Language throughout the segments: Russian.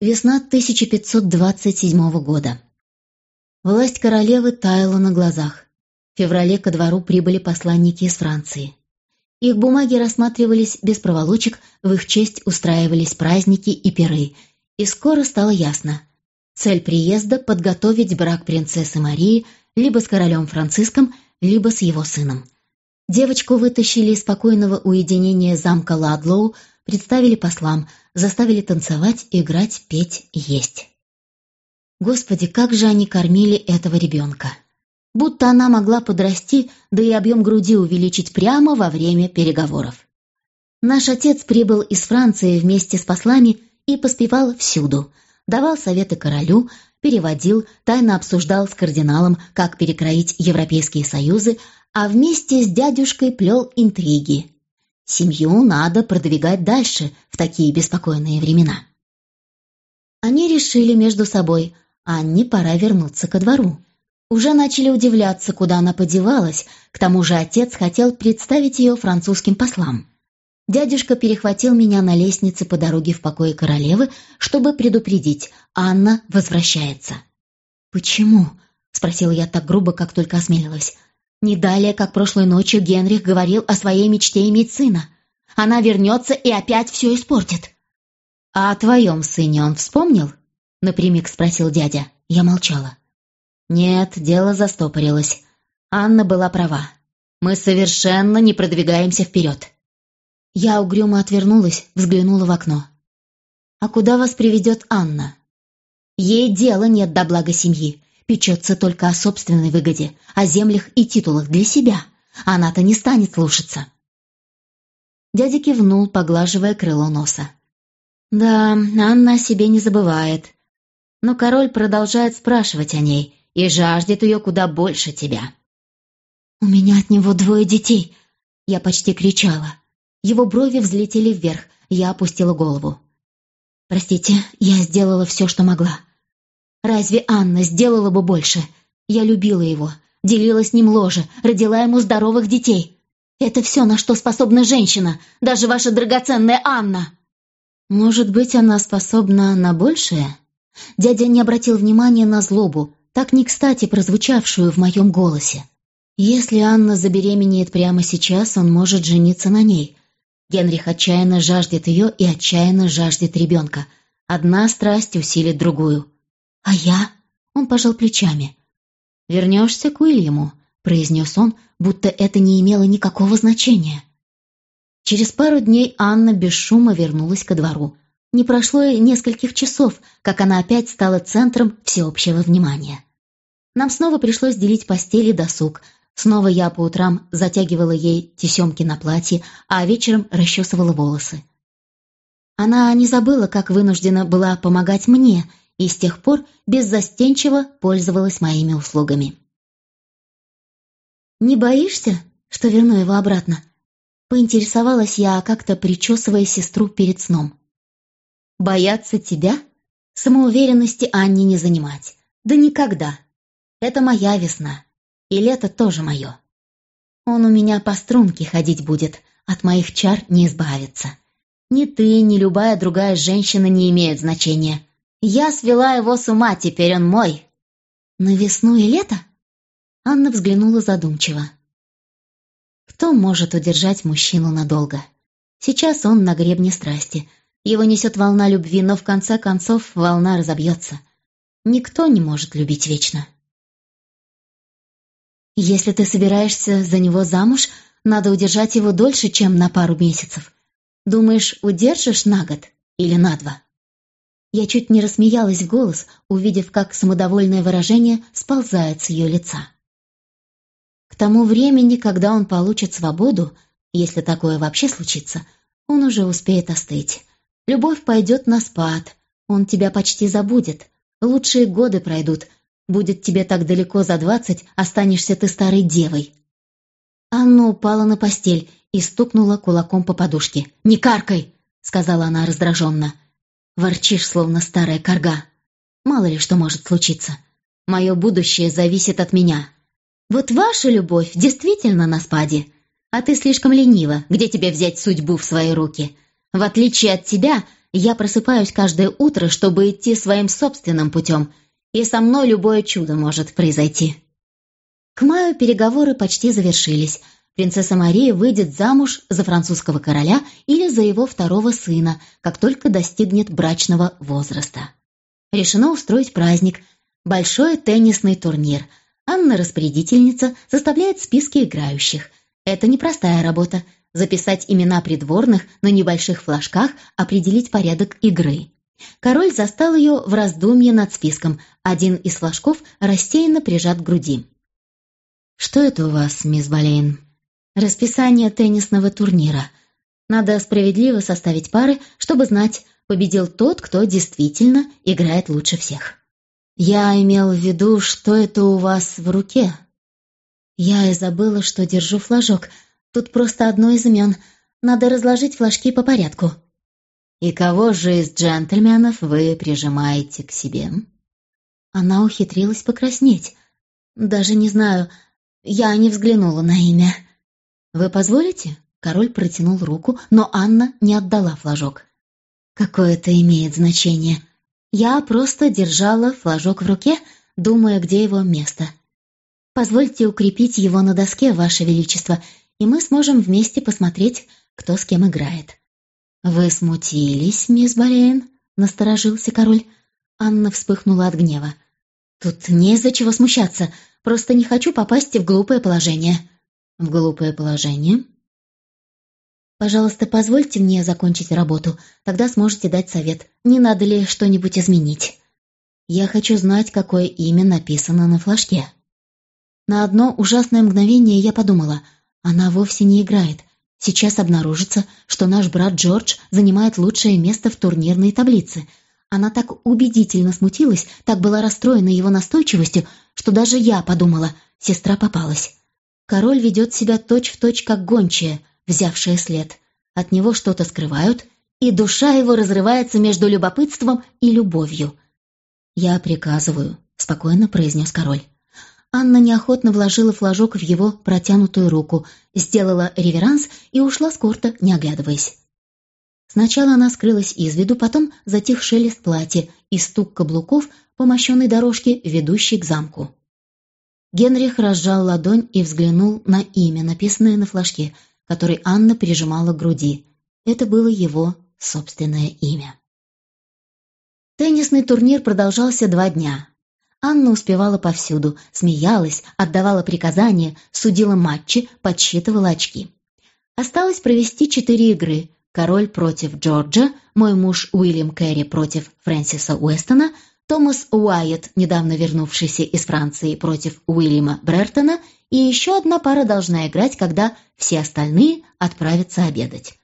Весна 1527 года. Власть королевы таяла на глазах. В феврале ко двору прибыли посланники из Франции. Их бумаги рассматривались без проволочек, в их честь устраивались праздники и пиры. И скоро стало ясно. Цель приезда – подготовить брак принцессы Марии либо с королем Франциском, либо с его сыном. Девочку вытащили из спокойного уединения замка Ладлоу, представили послам, заставили танцевать, играть, петь, есть. Господи, как же они кормили этого ребенка! Будто она могла подрасти, да и объем груди увеличить прямо во время переговоров. Наш отец прибыл из Франции вместе с послами и поспевал всюду. Давал советы королю, переводил, тайно обсуждал с кардиналом, как перекроить европейские союзы, а вместе с дядюшкой плел интриги. Семью надо продвигать дальше в такие беспокойные времена. Они решили между собой, Анне пора вернуться ко двору. Уже начали удивляться, куда она подевалась, к тому же отец хотел представить ее французским послам. Дядюшка перехватил меня на лестнице по дороге в покое королевы, чтобы предупредить, Анна возвращается. «Почему?» — спросила я так грубо, как только осмелилась. Не далее, как прошлой ночью, Генрих говорил о своей мечте иметь сына. Она вернется и опять все испортит. «А о твоем сыне он вспомнил?» — напрямик спросил дядя. Я молчала. «Нет, дело застопорилось. Анна была права. Мы совершенно не продвигаемся вперед». Я угрюмо отвернулась, взглянула в окно. «А куда вас приведет Анна?» «Ей дела нет до блага семьи печется только о собственной выгоде, о землях и титулах для себя. Она-то не станет слушаться. Дядя кивнул, поглаживая крыло носа. Да, Анна о себе не забывает. Но король продолжает спрашивать о ней и жаждет ее куда больше тебя. «У меня от него двое детей!» Я почти кричала. Его брови взлетели вверх, я опустила голову. «Простите, я сделала все, что могла. Разве Анна сделала бы больше? Я любила его, делила с ним ложе, родила ему здоровых детей. Это все, на что способна женщина, даже ваша драгоценная Анна. Может быть, она способна на большее? Дядя не обратил внимания на злобу, так не кстати прозвучавшую в моем голосе. Если Анна забеременеет прямо сейчас, он может жениться на ней. Генрих отчаянно жаждет ее и отчаянно жаждет ребенка. Одна страсть усилит другую. «А я?» — он пожал плечами. «Вернешься к Уильяму», — произнес он, будто это не имело никакого значения. Через пару дней Анна без шума вернулась ко двору. Не прошло и нескольких часов, как она опять стала центром всеобщего внимания. Нам снова пришлось делить постели досуг. Снова я по утрам затягивала ей тесемки на платье, а вечером расчесывала волосы. Она не забыла, как вынуждена была помогать мне, и с тех пор беззастенчиво пользовалась моими услугами. «Не боишься, что верну его обратно?» Поинтересовалась я, как-то причесывая сестру перед сном. «Бояться тебя? Самоуверенности Анне не занимать. Да никогда. Это моя весна. И лето тоже мое. Он у меня по струнке ходить будет, от моих чар не избавиться. Ни ты, ни любая другая женщина не имеют значения. Я свела его с ума, теперь он мой. На весну и лето? Анна взглянула задумчиво. Кто может удержать мужчину надолго? Сейчас он на гребне страсти. Его несет волна любви, но в конце концов волна разобьется. Никто не может любить вечно. Если ты собираешься за него замуж, надо удержать его дольше, чем на пару месяцев. Думаешь, удержишь на год или на два? Я чуть не рассмеялась в голос, увидев, как самодовольное выражение сползает с ее лица. К тому времени, когда он получит свободу, если такое вообще случится, он уже успеет остыть. Любовь пойдет на спад, он тебя почти забудет. Лучшие годы пройдут, будет тебе так далеко за двадцать, останешься ты старой девой. Анна упала на постель и стукнула кулаком по подушке. «Не каркай!» — сказала она раздраженно. Ворчишь, словно старая корга. Мало ли что может случиться. Мое будущее зависит от меня. Вот ваша любовь действительно на спаде. А ты слишком ленива. Где тебе взять судьбу в свои руки? В отличие от тебя, Я просыпаюсь каждое утро, чтобы идти своим собственным путем, и со мной любое чудо может произойти. К маю переговоры почти завершились. Принцесса Мария выйдет замуж за французского короля или за его второго сына, как только достигнет брачного возраста. Решено устроить праздник, большой теннисный турнир. Анна, распорядительница, составляет списки играющих. Это непростая работа – записать имена придворных на небольших флажках, определить порядок игры. Король застал ее в раздумье над списком. Один из флажков рассеянно прижат к груди. «Что это у вас, мисс Болейн?» «Расписание теннисного турнира. Надо справедливо составить пары, чтобы знать, победил тот, кто действительно играет лучше всех». «Я имел в виду, что это у вас в руке?» «Я и забыла, что держу флажок. Тут просто одно из имен. Надо разложить флажки по порядку». «И кого же из джентльменов вы прижимаете к себе?» Она ухитрилась покраснеть. «Даже не знаю, я не взглянула на имя». «Вы позволите?» Король протянул руку, но Анна не отдала флажок. «Какое это имеет значение? Я просто держала флажок в руке, думая, где его место. Позвольте укрепить его на доске, Ваше Величество, и мы сможем вместе посмотреть, кто с кем играет». «Вы смутились, мисс Болейн?» — насторожился король. Анна вспыхнула от гнева. «Тут не из-за чего смущаться. Просто не хочу попасть в глупое положение». «В глупое положение?» «Пожалуйста, позвольте мне закончить работу. Тогда сможете дать совет. Не надо ли что-нибудь изменить?» «Я хочу знать, какое имя написано на флажке». На одно ужасное мгновение я подумала, она вовсе не играет. Сейчас обнаружится, что наш брат Джордж занимает лучшее место в турнирной таблице. Она так убедительно смутилась, так была расстроена его настойчивостью, что даже я подумала, сестра попалась. Король ведет себя точь-в-точь, точь, как гончая, взявшая след. От него что-то скрывают, и душа его разрывается между любопытством и любовью. «Я приказываю», — спокойно произнес король. Анна неохотно вложила флажок в его протянутую руку, сделала реверанс и ушла с корта, не оглядываясь. Сначала она скрылась из виду, потом затих шелест платья и стук каблуков по мощенной дорожке, ведущей к замку. Генрих разжал ладонь и взглянул на имя, написанное на флажке, который Анна прижимала к груди. Это было его собственное имя. Теннисный турнир продолжался два дня. Анна успевала повсюду, смеялась, отдавала приказания, судила матчи, подсчитывала очки. Осталось провести четыре игры. Король против Джорджа, мой муж Уильям Керри против Фрэнсиса Уэстона, Томас Уайетт, недавно вернувшийся из Франции, против Уильяма Брертона, и еще одна пара должна играть, когда все остальные отправятся обедать.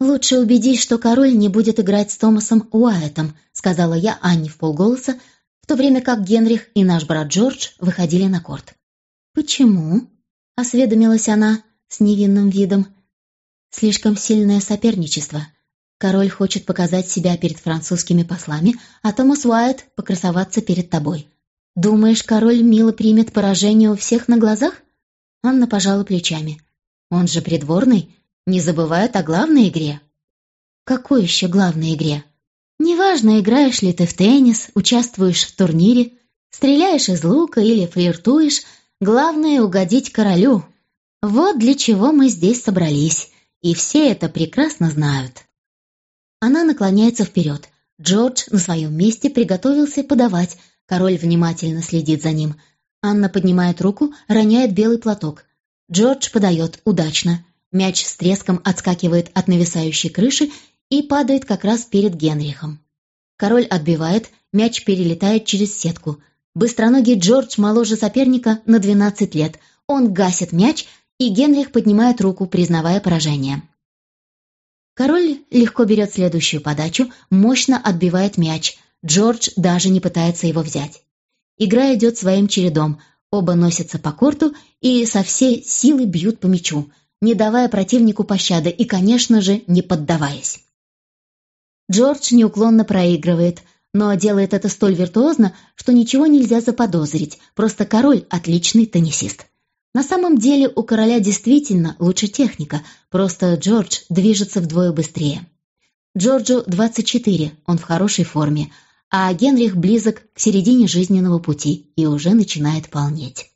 «Лучше убедись, что король не будет играть с Томасом Уайеттом», сказала я Анне в полголоса, в то время как Генрих и наш брат Джордж выходили на корт. «Почему?» — осведомилась она с невинным видом. «Слишком сильное соперничество. Король хочет показать себя перед французскими послами, а Томас Уайт покрасоваться перед тобой. Думаешь, король мило примет поражение у всех на глазах?» Анна пожала плечами. «Он же придворный, не забывает о главной игре». «Какой еще главной игре?» Неважно, играешь ли ты в теннис, участвуешь в турнире, стреляешь из лука или флиртуешь, главное — угодить королю. Вот для чего мы здесь собрались, и все это прекрасно знают. Она наклоняется вперед. Джордж на своем месте приготовился подавать, король внимательно следит за ним. Анна поднимает руку, роняет белый платок. Джордж подает удачно. Мяч с треском отскакивает от нависающей крыши и падает как раз перед Генрихом. Король отбивает, мяч перелетает через сетку. Быстроногий Джордж моложе соперника на 12 лет. Он гасит мяч, и Генрих поднимает руку, признавая поражение. Король легко берет следующую подачу, мощно отбивает мяч. Джордж даже не пытается его взять. Игра идет своим чередом. Оба носятся по корту и со всей силы бьют по мячу, не давая противнику пощады и, конечно же, не поддаваясь. Джордж неуклонно проигрывает, но делает это столь виртуозно, что ничего нельзя заподозрить, просто король – отличный теннисист. На самом деле у короля действительно лучше техника, просто Джордж движется вдвое быстрее. Джорджу 24, он в хорошей форме, а Генрих близок к середине жизненного пути и уже начинает полнеть.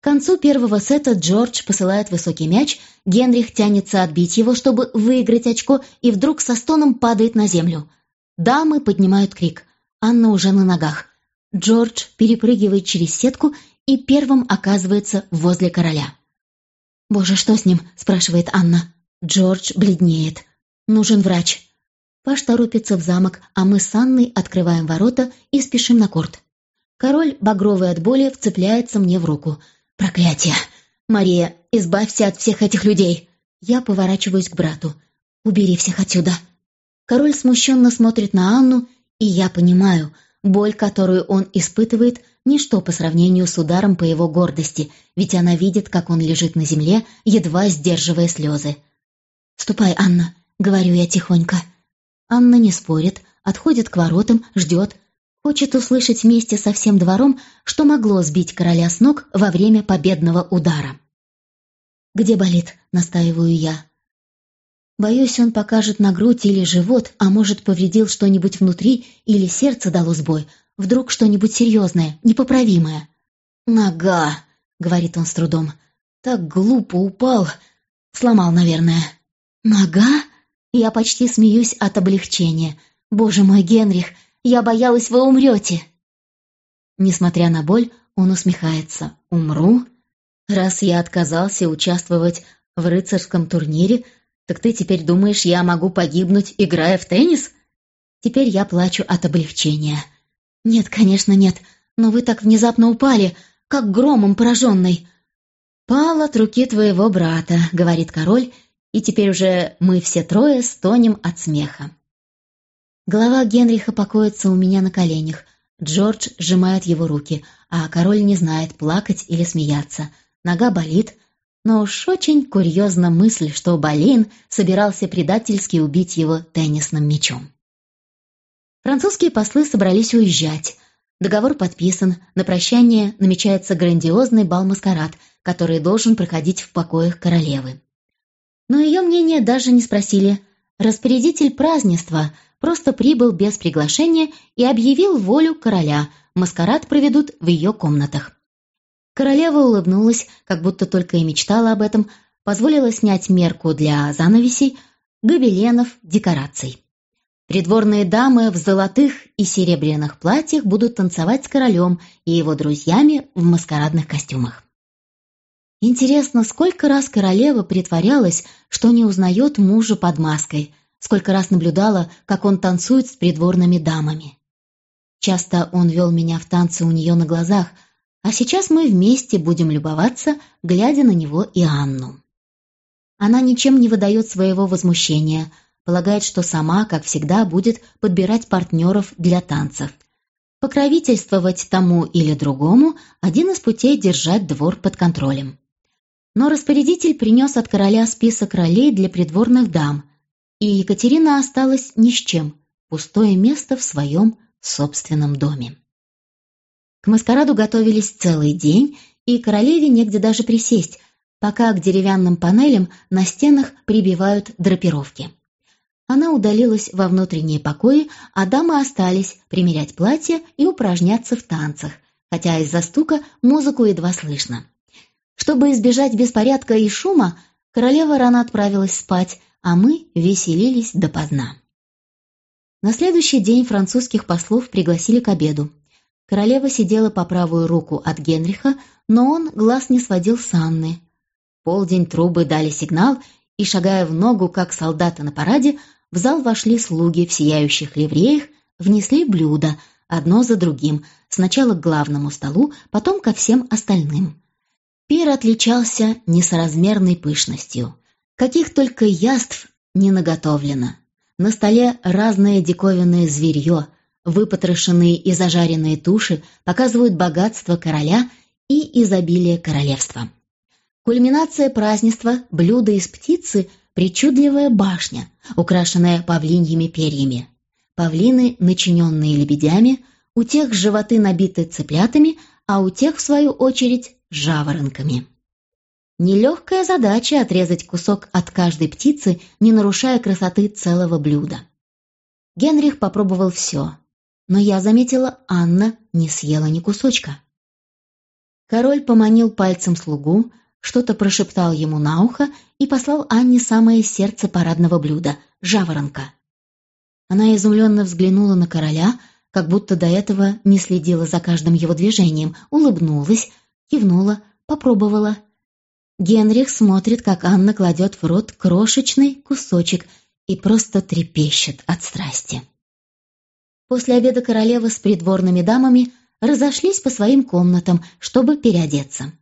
К концу первого сета Джордж посылает высокий мяч, Генрих тянется отбить его, чтобы выиграть очко, и вдруг со стоном падает на землю. Дамы поднимают крик. Анна уже на ногах. Джордж перепрыгивает через сетку и первым оказывается возле короля. «Боже, что с ним?» – спрашивает Анна. Джордж бледнеет. «Нужен врач». Паш торопится в замок, а мы с Анной открываем ворота и спешим на корт. Король, багровый от боли, вцепляется мне в руку – «Проклятие! Мария, избавься от всех этих людей!» Я поворачиваюсь к брату. «Убери всех отсюда!» Король смущенно смотрит на Анну, и я понимаю, боль, которую он испытывает, ничто по сравнению с ударом по его гордости, ведь она видит, как он лежит на земле, едва сдерживая слезы. «Ступай, Анна», — говорю я тихонько. Анна не спорит, отходит к воротам, ждет, Хочет услышать вместе со всем двором, что могло сбить короля с ног во время победного удара. «Где болит?» — настаиваю я. Боюсь, он покажет на грудь или живот, а может, повредил что-нибудь внутри или сердце дало сбой. Вдруг что-нибудь серьезное, непоправимое. «Нога!» — говорит он с трудом. «Так глупо упал. Сломал, наверное». «Нога?» Я почти смеюсь от облегчения. «Боже мой, Генрих, я боялась, вы умрете!» Несмотря на боль, он усмехается. «Умру? Раз я отказался участвовать в рыцарском турнире, так ты теперь думаешь, я могу погибнуть, играя в теннис?» Теперь я плачу от облегчения. «Нет, конечно, нет, но вы так внезапно упали, как громом пораженный». «Пал от руки твоего брата», — говорит король, и теперь уже мы все трое стонем от смеха. Голова Генриха покоится у меня на коленях. Джордж сжимает его руки, а король не знает, плакать или смеяться. Нога болит, но уж очень курьезна мысль, что Болейн собирался предательски убить его теннисным мячом. Французские послы собрались уезжать. Договор подписан, на прощание намечается грандиозный бал-маскарад, который должен проходить в покоях королевы. Но ее мнение даже не спросили. Распорядитель празднества – просто прибыл без приглашения и объявил волю короля. Маскарад проведут в ее комнатах. Королева улыбнулась, как будто только и мечтала об этом, позволила снять мерку для занавесей, гобеленов, декораций. Придворные дамы в золотых и серебряных платьях будут танцевать с королем и его друзьями в маскарадных костюмах. Интересно, сколько раз королева притворялась, что не узнает мужа под маской, сколько раз наблюдала, как он танцует с придворными дамами. Часто он вел меня в танцы у нее на глазах, а сейчас мы вместе будем любоваться, глядя на него и Анну. Она ничем не выдает своего возмущения, полагает, что сама, как всегда, будет подбирать партнеров для танцев. Покровительствовать тому или другому – один из путей держать двор под контролем. Но распорядитель принес от короля список ролей для придворных дам, и Екатерина осталась ни с чем, пустое место в своем собственном доме. К маскараду готовились целый день, и королеве негде даже присесть, пока к деревянным панелям на стенах прибивают драпировки. Она удалилась во внутренние покои, а дамы остались примерять платья и упражняться в танцах, хотя из-за стука музыку едва слышно. Чтобы избежать беспорядка и шума, королева рано отправилась спать, а мы веселились допоздна. На следующий день французских послов пригласили к обеду. Королева сидела по правую руку от Генриха, но он глаз не сводил с Анны. полдень трубы дали сигнал, и, шагая в ногу, как солдаты на параде, в зал вошли слуги в сияющих ливреях, внесли блюда, одно за другим, сначала к главному столу, потом ко всем остальным. Пир отличался несоразмерной пышностью. Каких только яств не наготовлено. На столе разное диковинное зверье, выпотрошенные и зажаренные туши показывают богатство короля и изобилие королевства. Кульминация празднества – блюдо из птицы – причудливая башня, украшенная павлиньими перьями. Павлины, начиненные лебедями, у тех животы набиты цыплятами, а у тех, в свою очередь, жаворонками. Нелегкая задача отрезать кусок от каждой птицы, не нарушая красоты целого блюда. Генрих попробовал все, но я заметила, Анна не съела ни кусочка. Король поманил пальцем слугу, что-то прошептал ему на ухо и послал Анне самое сердце парадного блюда — жаворонка. Она изумленно взглянула на короля, как будто до этого не следила за каждым его движением, улыбнулась, кивнула, попробовала. Генрих смотрит, как Анна кладет в рот крошечный кусочек и просто трепещет от страсти. После обеда королева с придворными дамами разошлись по своим комнатам, чтобы переодеться.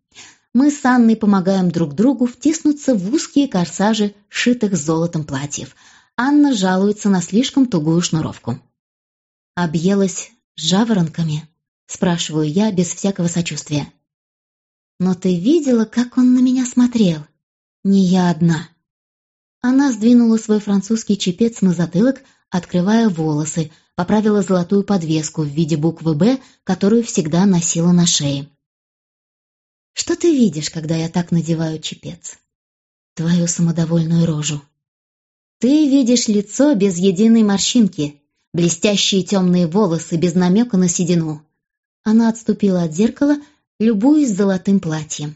Мы с Анной помогаем друг другу втиснуться в узкие корсажи, шитых золотом платьев. Анна жалуется на слишком тугую шнуровку. «Объелась жаворонками?» — спрашиваю я без всякого сочувствия. «Но ты видела, как он на меня смотрел? Не я одна». Она сдвинула свой французский чепец на затылок, открывая волосы, поправила золотую подвеску в виде буквы «Б», которую всегда носила на шее. «Что ты видишь, когда я так надеваю чепец?» «Твою самодовольную рожу». «Ты видишь лицо без единой морщинки, блестящие темные волосы без намека на седину». Она отступила от зеркала любуясь золотым платьем.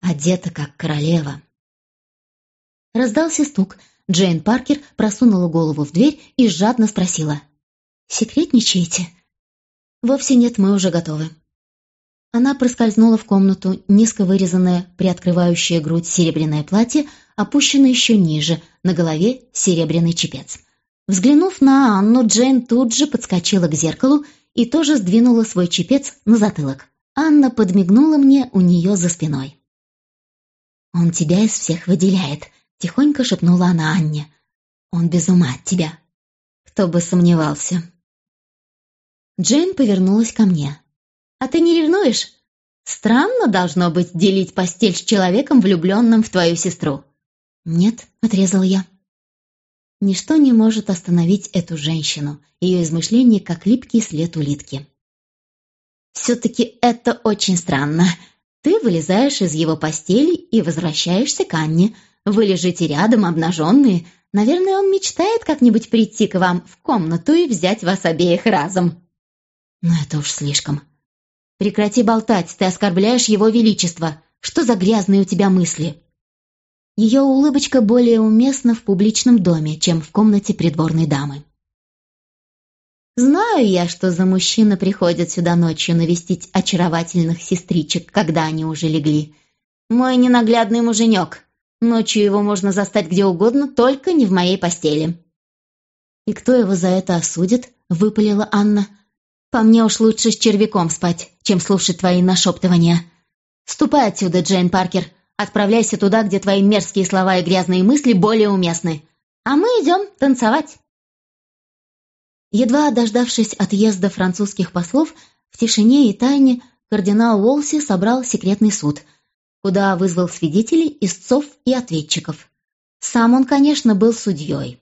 Одета как королева. Раздался стук. Джейн Паркер просунула голову в дверь и жадно спросила. «Секретничаете?» «Вовсе нет, мы уже готовы». Она проскользнула в комнату, низко вырезанное, приоткрывающее грудь серебряное платье, опущено еще ниже, на голове серебряный чепец. Взглянув на Анну, Джейн тут же подскочила к зеркалу и тоже сдвинула свой чепец на затылок. Анна подмигнула мне у нее за спиной. «Он тебя из всех выделяет», — тихонько шепнула она Анне. «Он без ума от тебя». Кто бы сомневался. Джейн повернулась ко мне. «А ты не ревнуешь? Странно должно быть делить постель с человеком, влюбленным в твою сестру». «Нет», — отрезал я. Ничто не может остановить эту женщину, ее измышления, как липкий след улитки. Все-таки это очень странно. Ты вылезаешь из его постели и возвращаешься к Анне. Вы лежите рядом, обнаженные. Наверное, он мечтает как-нибудь прийти к вам в комнату и взять вас обеих разом. Но это уж слишком. Прекрати болтать, ты оскорбляешь его величество. Что за грязные у тебя мысли? Ее улыбочка более уместна в публичном доме, чем в комнате придворной дамы. Знаю я, что за мужчина приходит сюда ночью навестить очаровательных сестричек, когда они уже легли. Мой ненаглядный муженек. Ночью его можно застать где угодно, только не в моей постели. «И кто его за это осудит?» — выпалила Анна. «По мне уж лучше с червяком спать, чем слушать твои нашептывания. Ступай отсюда, Джейн Паркер. Отправляйся туда, где твои мерзкие слова и грязные мысли более уместны. А мы идем танцевать». Едва дождавшись отъезда французских послов, в тишине и тайне кардинал Уолси собрал секретный суд, куда вызвал свидетелей, истцов и ответчиков. Сам он, конечно, был судьей.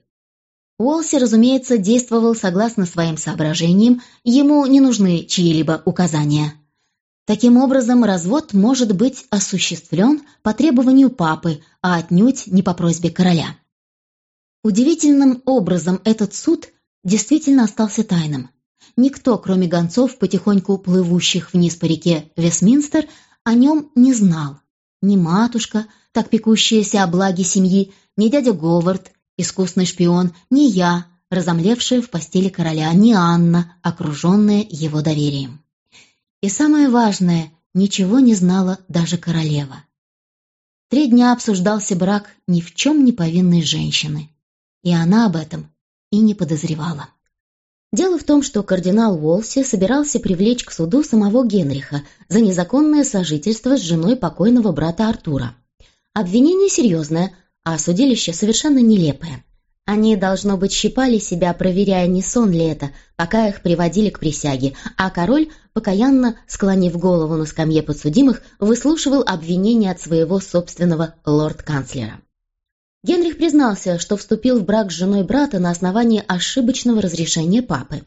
Уолси, разумеется, действовал согласно своим соображениям, ему не нужны чьи-либо указания. Таким образом, развод может быть осуществлен по требованию папы, а отнюдь не по просьбе короля. Удивительным образом этот суд – действительно остался тайным. Никто, кроме гонцов, потихоньку плывущих вниз по реке Вестминстер, о нем не знал. Ни матушка, так пекущаяся о благе семьи, ни дядя Говард, искусный шпион, ни я, разомлевшая в постели короля, ни Анна, окруженная его доверием. И самое важное, ничего не знала даже королева. Три дня обсуждался брак ни в чем не повинной женщины. И она об этом и не подозревала. Дело в том, что кардинал Уолси собирался привлечь к суду самого Генриха за незаконное сожительство с женой покойного брата Артура. Обвинение серьезное, а судилище совершенно нелепое. Они, должно быть, щипали себя, проверяя, не сон ли это, пока их приводили к присяге, а король, покаянно склонив голову на скамье подсудимых, выслушивал обвинения от своего собственного лорд-канцлера. Генрих признался, что вступил в брак с женой брата на основании ошибочного разрешения папы.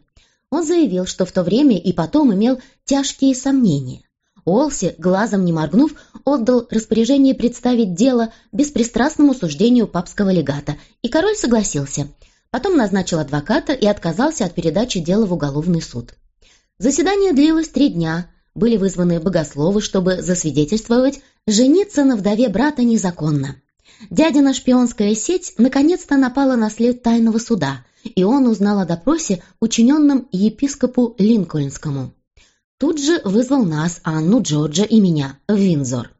Он заявил, что в то время и потом имел тяжкие сомнения. Олси, глазом не моргнув, отдал распоряжение представить дело беспристрастному суждению папского легата, и король согласился. Потом назначил адвоката и отказался от передачи дела в уголовный суд. Заседание длилось три дня. Были вызваны богословы, чтобы засвидетельствовать, жениться на вдове брата незаконно. Дядина шпионская сеть наконец-то напала на след тайного суда, и он узнал о допросе, учиненном епископу Линкольнскому. Тут же вызвал нас, Анну, Джорджа и меня, в Винзор.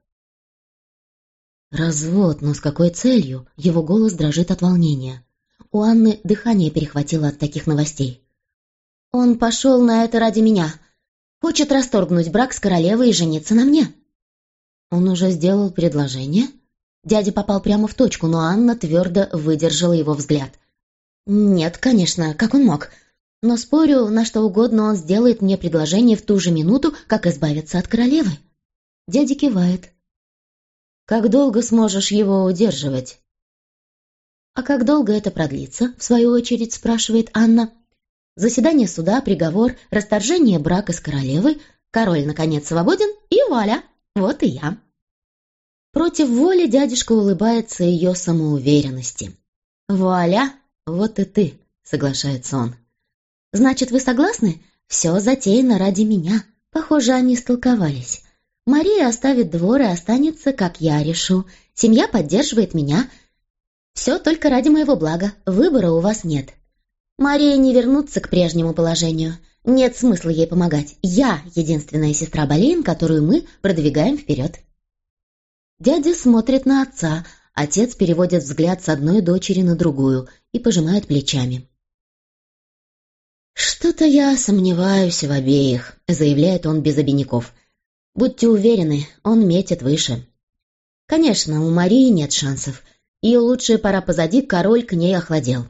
«Развод, но с какой целью?» Его голос дрожит от волнения. У Анны дыхание перехватило от таких новостей. «Он пошел на это ради меня. Хочет расторгнуть брак с королевой и жениться на мне». «Он уже сделал предложение?» Дядя попал прямо в точку, но Анна твердо выдержала его взгляд. «Нет, конечно, как он мог? Но спорю, на что угодно он сделает мне предложение в ту же минуту, как избавиться от королевы». Дядя кивает. «Как долго сможешь его удерживать?» «А как долго это продлится?» — в свою очередь спрашивает Анна. Заседание суда, приговор, расторжение брака с королевой, король, наконец, свободен, и вуаля, вот и я. Против воли дядюшка улыбается ее самоуверенности. «Вуаля, вот и ты», — соглашается он. «Значит, вы согласны? Все затеяно ради меня». Похоже, они столковались. Мария оставит двор и останется, как я решу. Семья поддерживает меня. Все только ради моего блага. Выбора у вас нет. Мария не вернуться к прежнему положению. Нет смысла ей помогать. Я единственная сестра Болейн, которую мы продвигаем вперед. Дядя смотрит на отца, отец переводит взгляд с одной дочери на другую и пожимает плечами. «Что-то я сомневаюсь в обеих», — заявляет он без обиняков. «Будьте уверены, он метит выше». Конечно, у Марии нет шансов. Ее лучшая пора позади, король к ней охладел.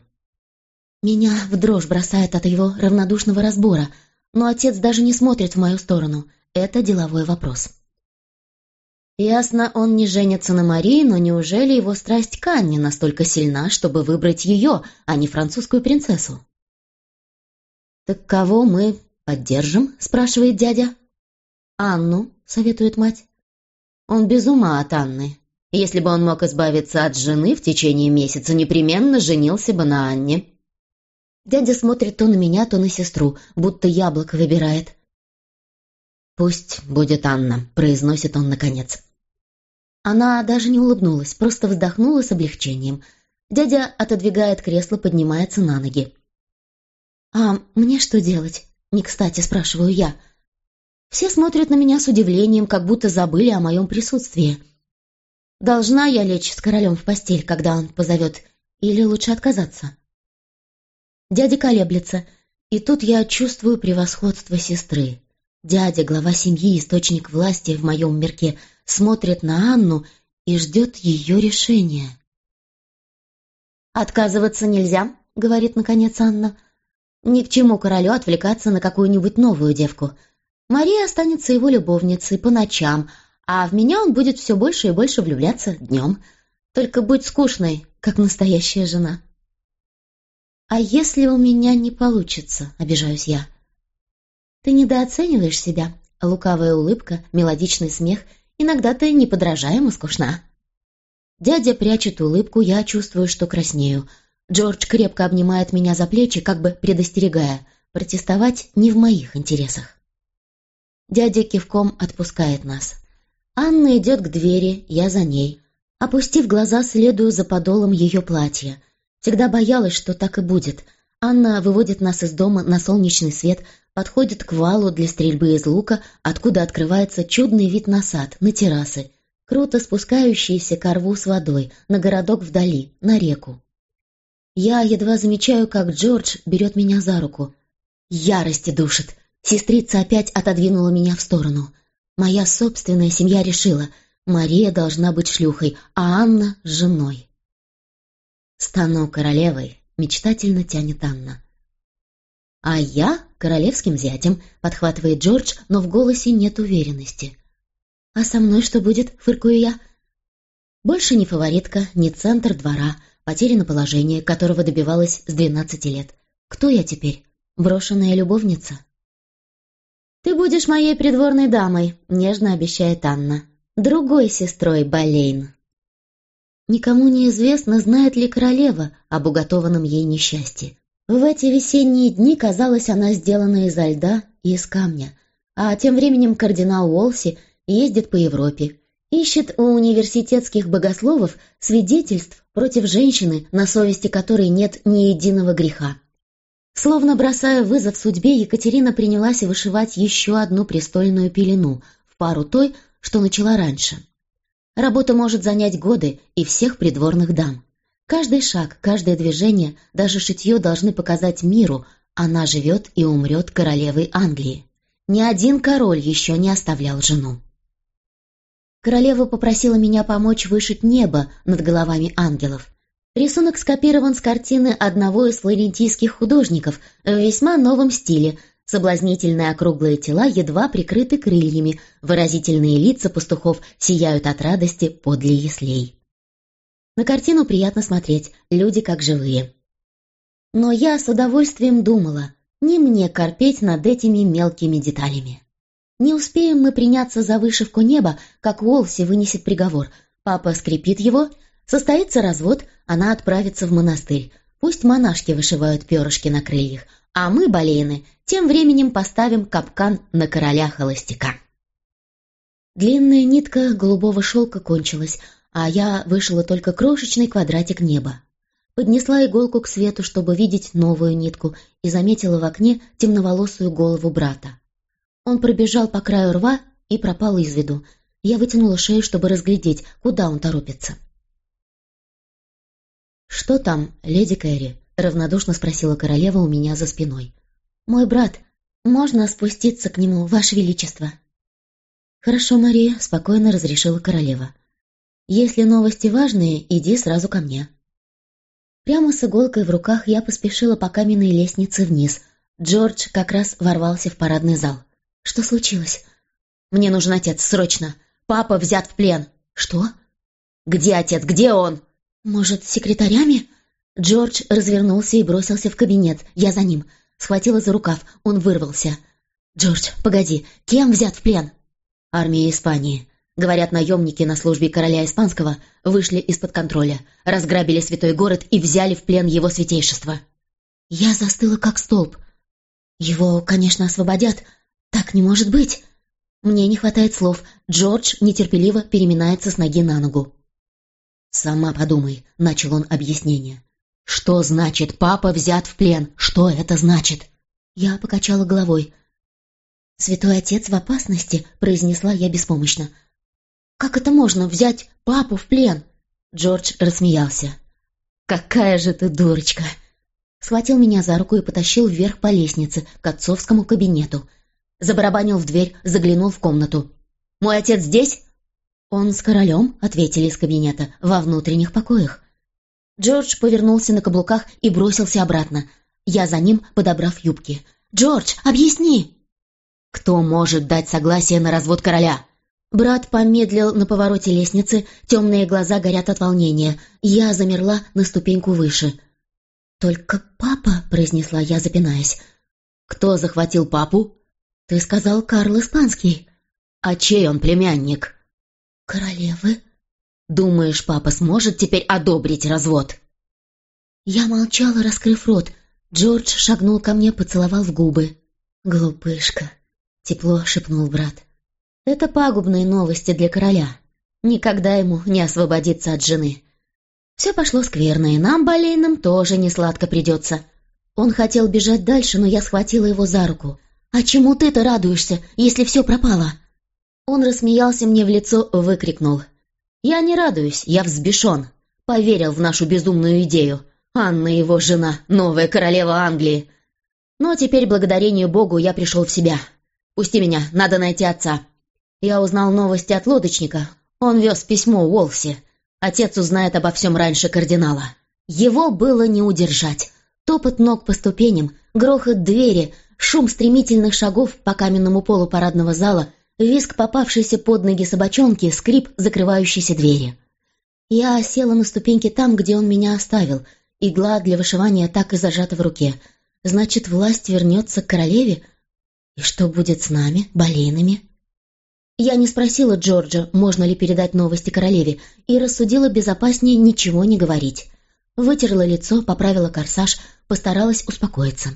Меня в дрожь бросает от его равнодушного разбора, но отец даже не смотрит в мою сторону. Это деловой вопрос. Ясно, он не женится на Марии, но неужели его страсть к Анне настолько сильна, чтобы выбрать ее, а не французскую принцессу? «Так кого мы поддержим?» — спрашивает дядя. «Анну», — советует мать. «Он без ума от Анны. Если бы он мог избавиться от жены в течение месяца, непременно женился бы на Анне». Дядя смотрит то на меня, то на сестру, будто яблоко выбирает. «Пусть будет Анна», — произносит он наконец. Она даже не улыбнулась, просто вздохнула с облегчением. Дядя отодвигает кресло, поднимается на ноги. «А мне что делать?» — не кстати спрашиваю я. Все смотрят на меня с удивлением, как будто забыли о моем присутствии. Должна я лечь с королем в постель, когда он позовет, или лучше отказаться? Дядя колеблется, и тут я чувствую превосходство сестры. Дядя, глава семьи, источник власти в моем мирке, смотрит на Анну и ждет ее решения. «Отказываться нельзя», — говорит наконец Анна. «Ни к чему королю отвлекаться на какую-нибудь новую девку. Мария останется его любовницей по ночам, а в меня он будет все больше и больше влюбляться днем. Только будь скучной, как настоящая жена». «А если у меня не получится?» — обижаюсь я. Ты недооцениваешь себя. Лукавая улыбка, мелодичный смех. Иногда ты неподражаемо скучна. Дядя прячет улыбку, я чувствую, что краснею. Джордж крепко обнимает меня за плечи, как бы предостерегая. Протестовать не в моих интересах. Дядя кивком отпускает нас. Анна идет к двери, я за ней. Опустив глаза, следую за подолом ее платья. Всегда боялась, что так и будет. Анна выводит нас из дома на солнечный свет, подходит к валу для стрельбы из лука, откуда открывается чудный вид на сад, на террасы, круто спускающиеся к рву с водой, на городок вдали, на реку. Я едва замечаю, как Джордж берет меня за руку. Ярости душит. Сестрица опять отодвинула меня в сторону. Моя собственная семья решила, Мария должна быть шлюхой, а Анна — женой. «Стану королевой», — мечтательно тянет Анна. «А я королевским зятем», — подхватывает Джордж, но в голосе нет уверенности. «А со мной что будет?» — фыркую я. Больше не фаворитка, не центр двора, потеряно положение, которого добивалась с двенадцати лет. Кто я теперь? Брошенная любовница? «Ты будешь моей придворной дамой», — нежно обещает Анна. «Другой сестрой Болейн». Никому не известно, знает ли королева об уготованном ей несчастье. В эти весенние дни, казалось, она сделана изо льда и из камня, а тем временем кардинал Уолси ездит по Европе, ищет у университетских богословов свидетельств против женщины, на совести которой нет ни единого греха. Словно бросая вызов судьбе, Екатерина принялась вышивать еще одну престольную пелену в пару той, что начала раньше. Работа может занять годы и всех придворных дам. Каждый шаг, каждое движение, даже шитье должны показать миру, она живет и умрет королевой Англии. Ни один король еще не оставлял жену. Королева попросила меня помочь вышить небо над головами ангелов. Рисунок скопирован с картины одного из флорентийских художников в весьма новом стиле. Соблазнительные округлые тела едва прикрыты крыльями, выразительные лица пастухов сияют от радости подле яслей. На картину приятно смотреть, люди как живые. Но я с удовольствием думала, не мне корпеть над этими мелкими деталями. Не успеем мы приняться за вышивку неба, как Уолси вынесет приговор. Папа скрепит его — Состоится развод, она отправится в монастырь. Пусть монашки вышивают перышки на крыльях, а мы, болейны, тем временем поставим капкан на короля холостяка. Длинная нитка голубого шелка кончилась, а я вышила только крошечный квадратик неба. Поднесла иголку к свету, чтобы видеть новую нитку, и заметила в окне темноволосую голову брата. Он пробежал по краю рва и пропал из виду. Я вытянула шею, чтобы разглядеть, куда он торопится. «Что там, леди Кэрри?» — равнодушно спросила королева у меня за спиной. «Мой брат. Можно спуститься к нему, ваше величество?» «Хорошо, Мария», — спокойно разрешила королева. «Если новости важные, иди сразу ко мне». Прямо с иголкой в руках я поспешила по каменной лестнице вниз. Джордж как раз ворвался в парадный зал. «Что случилось?» «Мне нужен отец, срочно! Папа взят в плен!» «Что?» «Где отец? Где он?» «Может, с секретарями?» Джордж развернулся и бросился в кабинет. Я за ним. Схватила за рукав. Он вырвался. «Джордж, погоди. Кем взят в плен?» «Армия Испании. Говорят, наемники на службе короля Испанского вышли из-под контроля, разграбили святой город и взяли в плен его святейшество». Я застыла как столб. «Его, конечно, освободят. Так не может быть!» Мне не хватает слов. Джордж нетерпеливо переминается с ноги на ногу. «Сама подумай», — начал он объяснение. «Что значит папа взят в плен? Что это значит?» Я покачала головой. «Святой отец в опасности», — произнесла я беспомощно. «Как это можно взять папу в плен?» Джордж рассмеялся. «Какая же ты дурочка!» Схватил меня за руку и потащил вверх по лестнице к отцовскому кабинету. Забарабанил в дверь, заглянул в комнату. «Мой отец здесь?» «Он с королем», — ответили из кабинета, — «во внутренних покоях». Джордж повернулся на каблуках и бросился обратно. Я за ним, подобрав юбки. «Джордж, объясни!» «Кто может дать согласие на развод короля?» Брат помедлил на повороте лестницы, темные глаза горят от волнения. Я замерла на ступеньку выше. «Только папа», — произнесла я, запинаясь. «Кто захватил папу?» «Ты сказал Карл Испанский». «А чей он племянник?» «Королевы?» «Думаешь, папа сможет теперь одобрить развод?» Я молчала, раскрыв рот. Джордж шагнул ко мне, поцеловал в губы. «Глупышка!» — тепло шепнул брат. «Это пагубные новости для короля. Никогда ему не освободиться от жены. Все пошло скверно, и нам, болейным, тоже не сладко придется. Он хотел бежать дальше, но я схватила его за руку. «А чему ты-то радуешься, если все пропало?» Он рассмеялся мне в лицо, выкрикнул. «Я не радуюсь, я взбешен. Поверил в нашу безумную идею. Анна его жена, новая королева Англии. Но теперь, благодарению Богу, я пришел в себя. Пусти меня, надо найти отца». Я узнал новости от лодочника. Он вез письмо Уолси. Отец узнает обо всем раньше кардинала. Его было не удержать. Топот ног по ступеням, грохот двери, шум стремительных шагов по каменному полу парадного зала — виск попавшейся под ноги собачонки, скрип закрывающейся двери. Я села на ступеньки там, где он меня оставил. Игла для вышивания так и зажата в руке. Значит, власть вернется к королеве? «И что будет с нами, болейнами?» Я не спросила Джорджа, можно ли передать новости королеве, и рассудила безопаснее ничего не говорить. Вытерла лицо, поправила корсаж, постаралась успокоиться.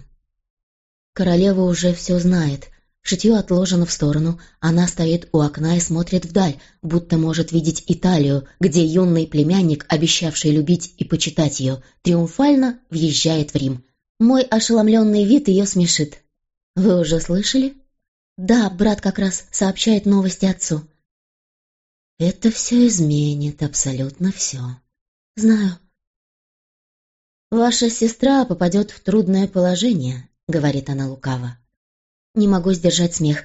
Королева уже все знает. Шитье отложено в сторону, она стоит у окна и смотрит вдаль, будто может видеть Италию, где юный племянник, обещавший любить и почитать ее, триумфально въезжает в Рим. Мой ошеломленный вид ее смешит. «Вы уже слышали?» «Да, брат как раз сообщает новости отцу». «Это все изменит, абсолютно все. Знаю». «Ваша сестра попадет в трудное положение», — говорит она лукаво. Не могу сдержать смех.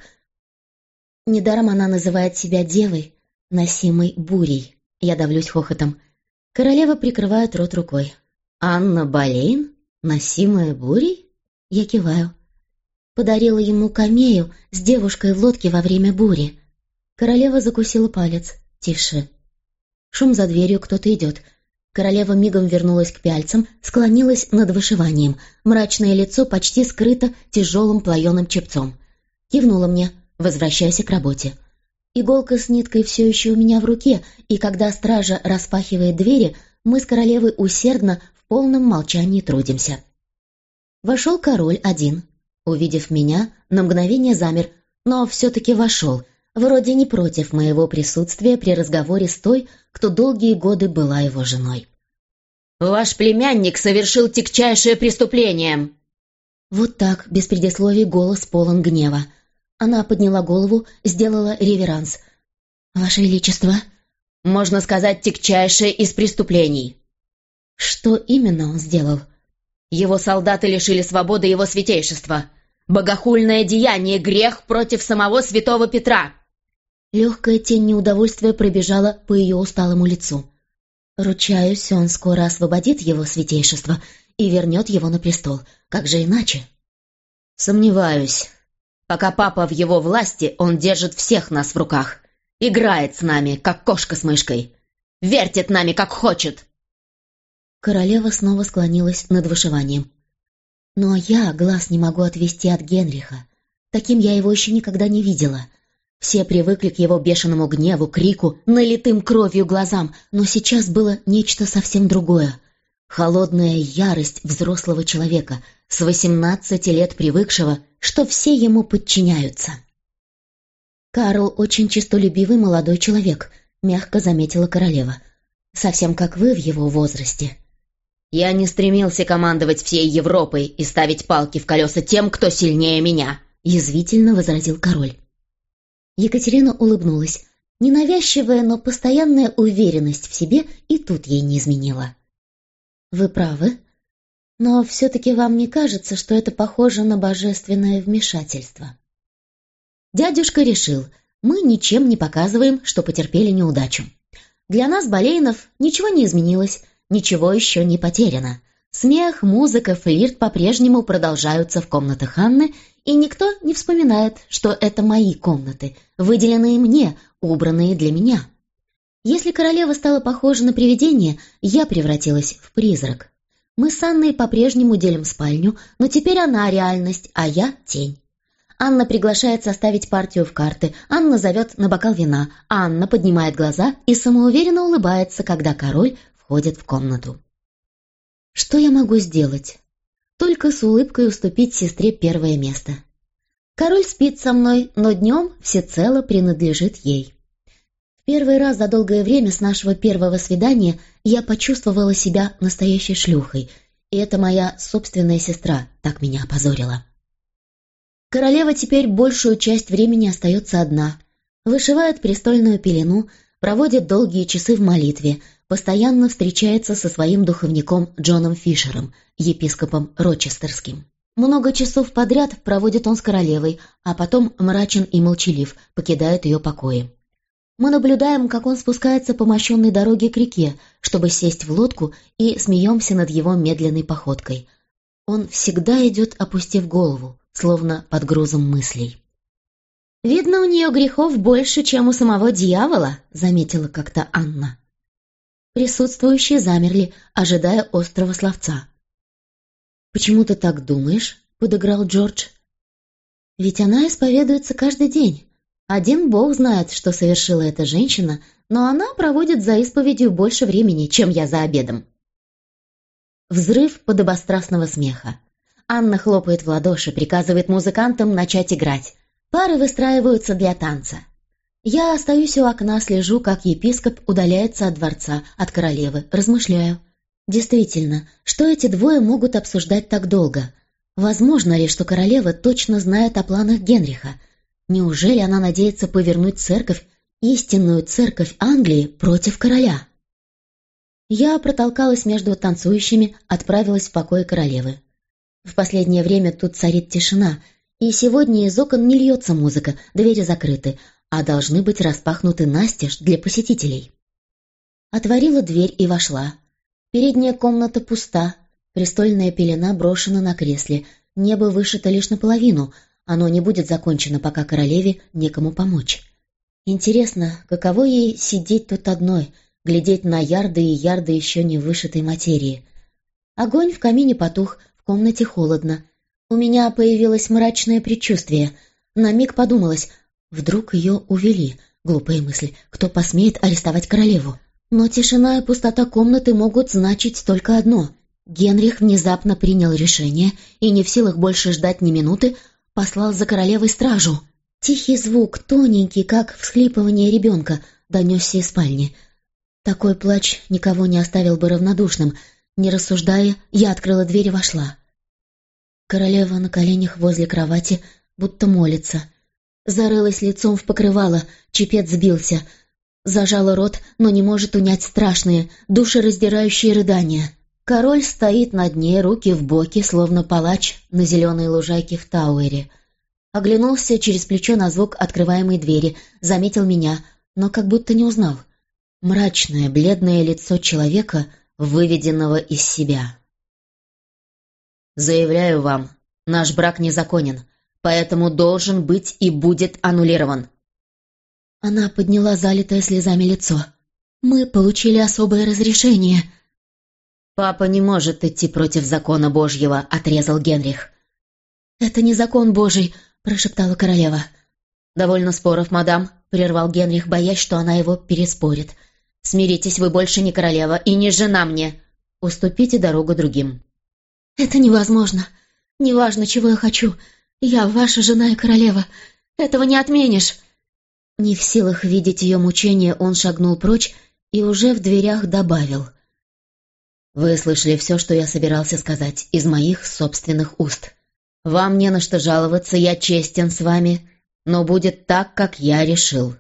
Недаром она называет себя девой, носимой бурей. Я давлюсь хохотом. Королева прикрывает рот рукой. «Анна Болейн? Носимая бурей?» Я киваю подарила ему камею с девушкой в лодке во время бури. Королева закусила палец. Тише. Шум за дверью, кто-то идет. Королева мигом вернулась к пяльцам, склонилась над вышиванием. Мрачное лицо почти скрыто тяжелым плаеным чепцом. Кивнула мне. «Возвращайся к работе». Иголка с ниткой все еще у меня в руке, и когда стража распахивает двери, мы с королевой усердно в полном молчании трудимся. Вошел король один. Увидев меня, на мгновение замер, но все-таки вошел, вроде не против моего присутствия при разговоре с той, кто долгие годы была его женой. «Ваш племянник совершил тягчайшее преступление!» Вот так, без предисловий, голос полон гнева. Она подняла голову, сделала реверанс. «Ваше Величество!» «Можно сказать, тягчайшее из преступлений!» «Что именно он сделал?» Его солдаты лишили свободы его святейшества. Богохульное деяние, грех против самого святого Петра!» Легкая тень неудовольствия пробежала по ее усталому лицу. «Ручаюсь, он скоро освободит его святейшество и вернет его на престол. Как же иначе?» «Сомневаюсь. Пока папа в его власти, он держит всех нас в руках. Играет с нами, как кошка с мышкой. Вертит нами, как хочет. Королева снова склонилась над вышиванием. «Но я глаз не могу отвести от Генриха. Таким я его еще никогда не видела. Все привыкли к его бешеному гневу, крику, налитым кровью глазам, но сейчас было нечто совсем другое. Холодная ярость взрослого человека, с восемнадцати лет привыкшего, что все ему подчиняются. «Карл очень честолюбивый молодой человек», — мягко заметила королева. «Совсем как вы в его возрасте». Я не стремился командовать всей Европой и ставить палки в колеса тем, кто сильнее меня», — язвительно возразил король. Екатерина улыбнулась. Ненавязчивая, но постоянная уверенность в себе и тут ей не изменила. «Вы правы. Но все-таки вам не кажется, что это похоже на божественное вмешательство?» Дядюшка решил, мы ничем не показываем, что потерпели неудачу. Для нас, Болейнов, ничего не изменилось, ничего еще не потеряно. Смех, музыка, флирт по-прежнему продолжаются в комнатах Анны, и никто не вспоминает, что это мои комнаты, выделенные мне, убранные для меня. Если королева стала похожа на привидение, я превратилась в призрак. Мы с Анной по-прежнему делим спальню, но теперь она реальность, а я тень. Анна приглашает составить партию в карты, Анна зовет на бокал вина, Анна поднимает глаза и самоуверенно улыбается, когда король входит в комнату. Что я могу сделать? Только с улыбкой уступить сестре первое место. Король спит со мной, но днем всецело принадлежит ей. В первый раз за долгое время с нашего первого свидания я почувствовала себя настоящей шлюхой, и это моя собственная сестра так меня опозорила. Королева теперь большую часть времени остается одна, вышивает престольную пелену, проводит долгие часы в молитве, постоянно встречается со своим духовником Джоном Фишером, епископом Рочестерским. Много часов подряд проводит он с королевой, а потом мрачен и молчалив, покидает ее покои. Мы наблюдаем, как он спускается по мощенной дороге к реке, чтобы сесть в лодку, и смеемся над его медленной походкой. Он всегда идет, опустив голову, словно под грузом мыслей. «Видно, у нее грехов больше, чем у самого дьявола», — заметила как-то Анна. Присутствующие замерли, ожидая острого словца. «Почему ты так думаешь?» — подыграл Джордж. Ведь она исповедуется каждый день. Один бог знает, что совершила эта женщина, но она проводит за исповедью больше времени, чем я за обедом. Взрыв подобострастного смеха. Анна хлопает в ладоши, приказывает музыкантам начать играть. Пары выстраиваются для танца. Я остаюсь у окна, слежу, как епископ удаляется от дворца, от королевы, размышляю. Действительно, что эти двое могут обсуждать так долго? Возможно ли, что королева точно знает о планах Генриха? Неужели она надеется повернуть церковь, истинную церковь Англии, против короля? Я протолкалась между танцующими, отправилась в покой королевы. В последнее время тут царит тишина, и сегодня из окон не льется музыка, двери закрыты, а должны быть распахнуты настежь для посетителей. Отворила дверь и вошла. Передняя комната пуста, престольная пелена брошена на кресле, небо вышито лишь наполовину, оно не будет закончено, пока королеве некому помочь. Интересно, каково ей сидеть тут одной, глядеть на ярды и ярды еще не вышитой материи. Огонь в камине потух, в комнате холодно. У меня появилось мрачное предчувствие. На миг подумалось, вдруг ее увели. Глупая мысль, кто посмеет арестовать королеву? Но тишина и пустота комнаты могут значить только одно. Генрих внезапно принял решение и, не в силах больше ждать ни минуты, послал за королевой стражу. Тихий звук, тоненький, как всхлипывание ребенка, донесся из спальни. Такой плач никого не оставил бы равнодушным — не рассуждая, я открыла дверь и вошла. Королева на коленях возле кровати, будто молится. Зарылась лицом в покрывало, чепец сбился. Зажала рот, но не может унять страшные, душераздирающие рыдания. Король стоит над ней, руки в боки, словно палач на зеленой лужайке в Тауэре. Оглянулся через плечо на звук открываемой двери, заметил меня, но как будто не узнал. Мрачное, бледное лицо человека — выведенного из себя. «Заявляю вам, наш брак незаконен, поэтому должен быть и будет аннулирован». Она подняла залитое слезами лицо. «Мы получили особое разрешение». «Папа не может идти против закона Божьего», — отрезал Генрих. «Это не закон Божий», — прошептала королева. «Довольно споров, мадам», — прервал Генрих, боясь, что она его переспорит. Смиритесь, вы больше не королева и не жена мне. Уступите дорогу другим». «Это невозможно. Неважно, чего я хочу. Я ваша жена и королева. Этого не отменишь». Не в силах видеть ее мучения, он шагнул прочь и уже в дверях добавил. «Вы слышали все, что я собирался сказать, из моих собственных уст. Вам не на что жаловаться, я честен с вами, но будет так, как я решил».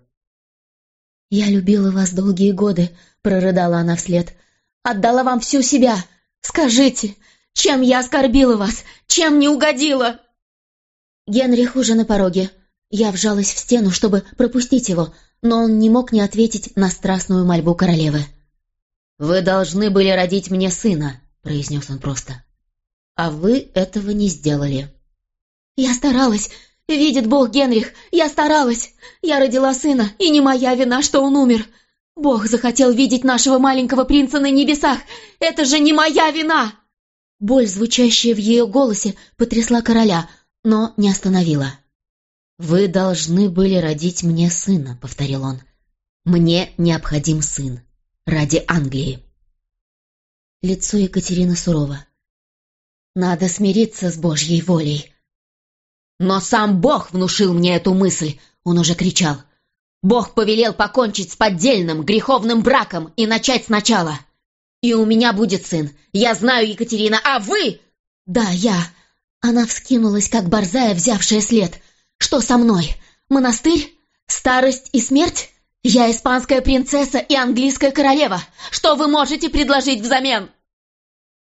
«Я любила вас долгие годы», — прорыдала она вслед. «Отдала вам всю себя. Скажите, чем я оскорбила вас? Чем не угодила?» Генрих уже на пороге. Я вжалась в стену, чтобы пропустить его, но он не мог не ответить на страстную мольбу королевы. «Вы должны были родить мне сына», — произнес он просто. «А вы этого не сделали». «Я старалась, Видит Бог, Генрих, я старалась. Я родила сына, и не моя вина, что он умер. Бог захотел видеть нашего маленького принца на небесах. Это же не моя вина!» Боль, звучащая в ее голосе, потрясла короля, но не остановила. «Вы должны были родить мне сына», — повторил он. «Мне необходим сын. Ради Англии». Лицо Екатерины сурово. «Надо смириться с Божьей волей. Но сам Бог внушил мне эту мысль, он уже кричал. Бог повелел покончить с поддельным греховным браком и начать сначала. И у меня будет сын. Я знаю, Екатерина, а вы... Да, я. Она вскинулась, как борзая, взявшая след. Что со мной? Монастырь? Старость и смерть? Я испанская принцесса и английская королева. Что вы можете предложить взамен?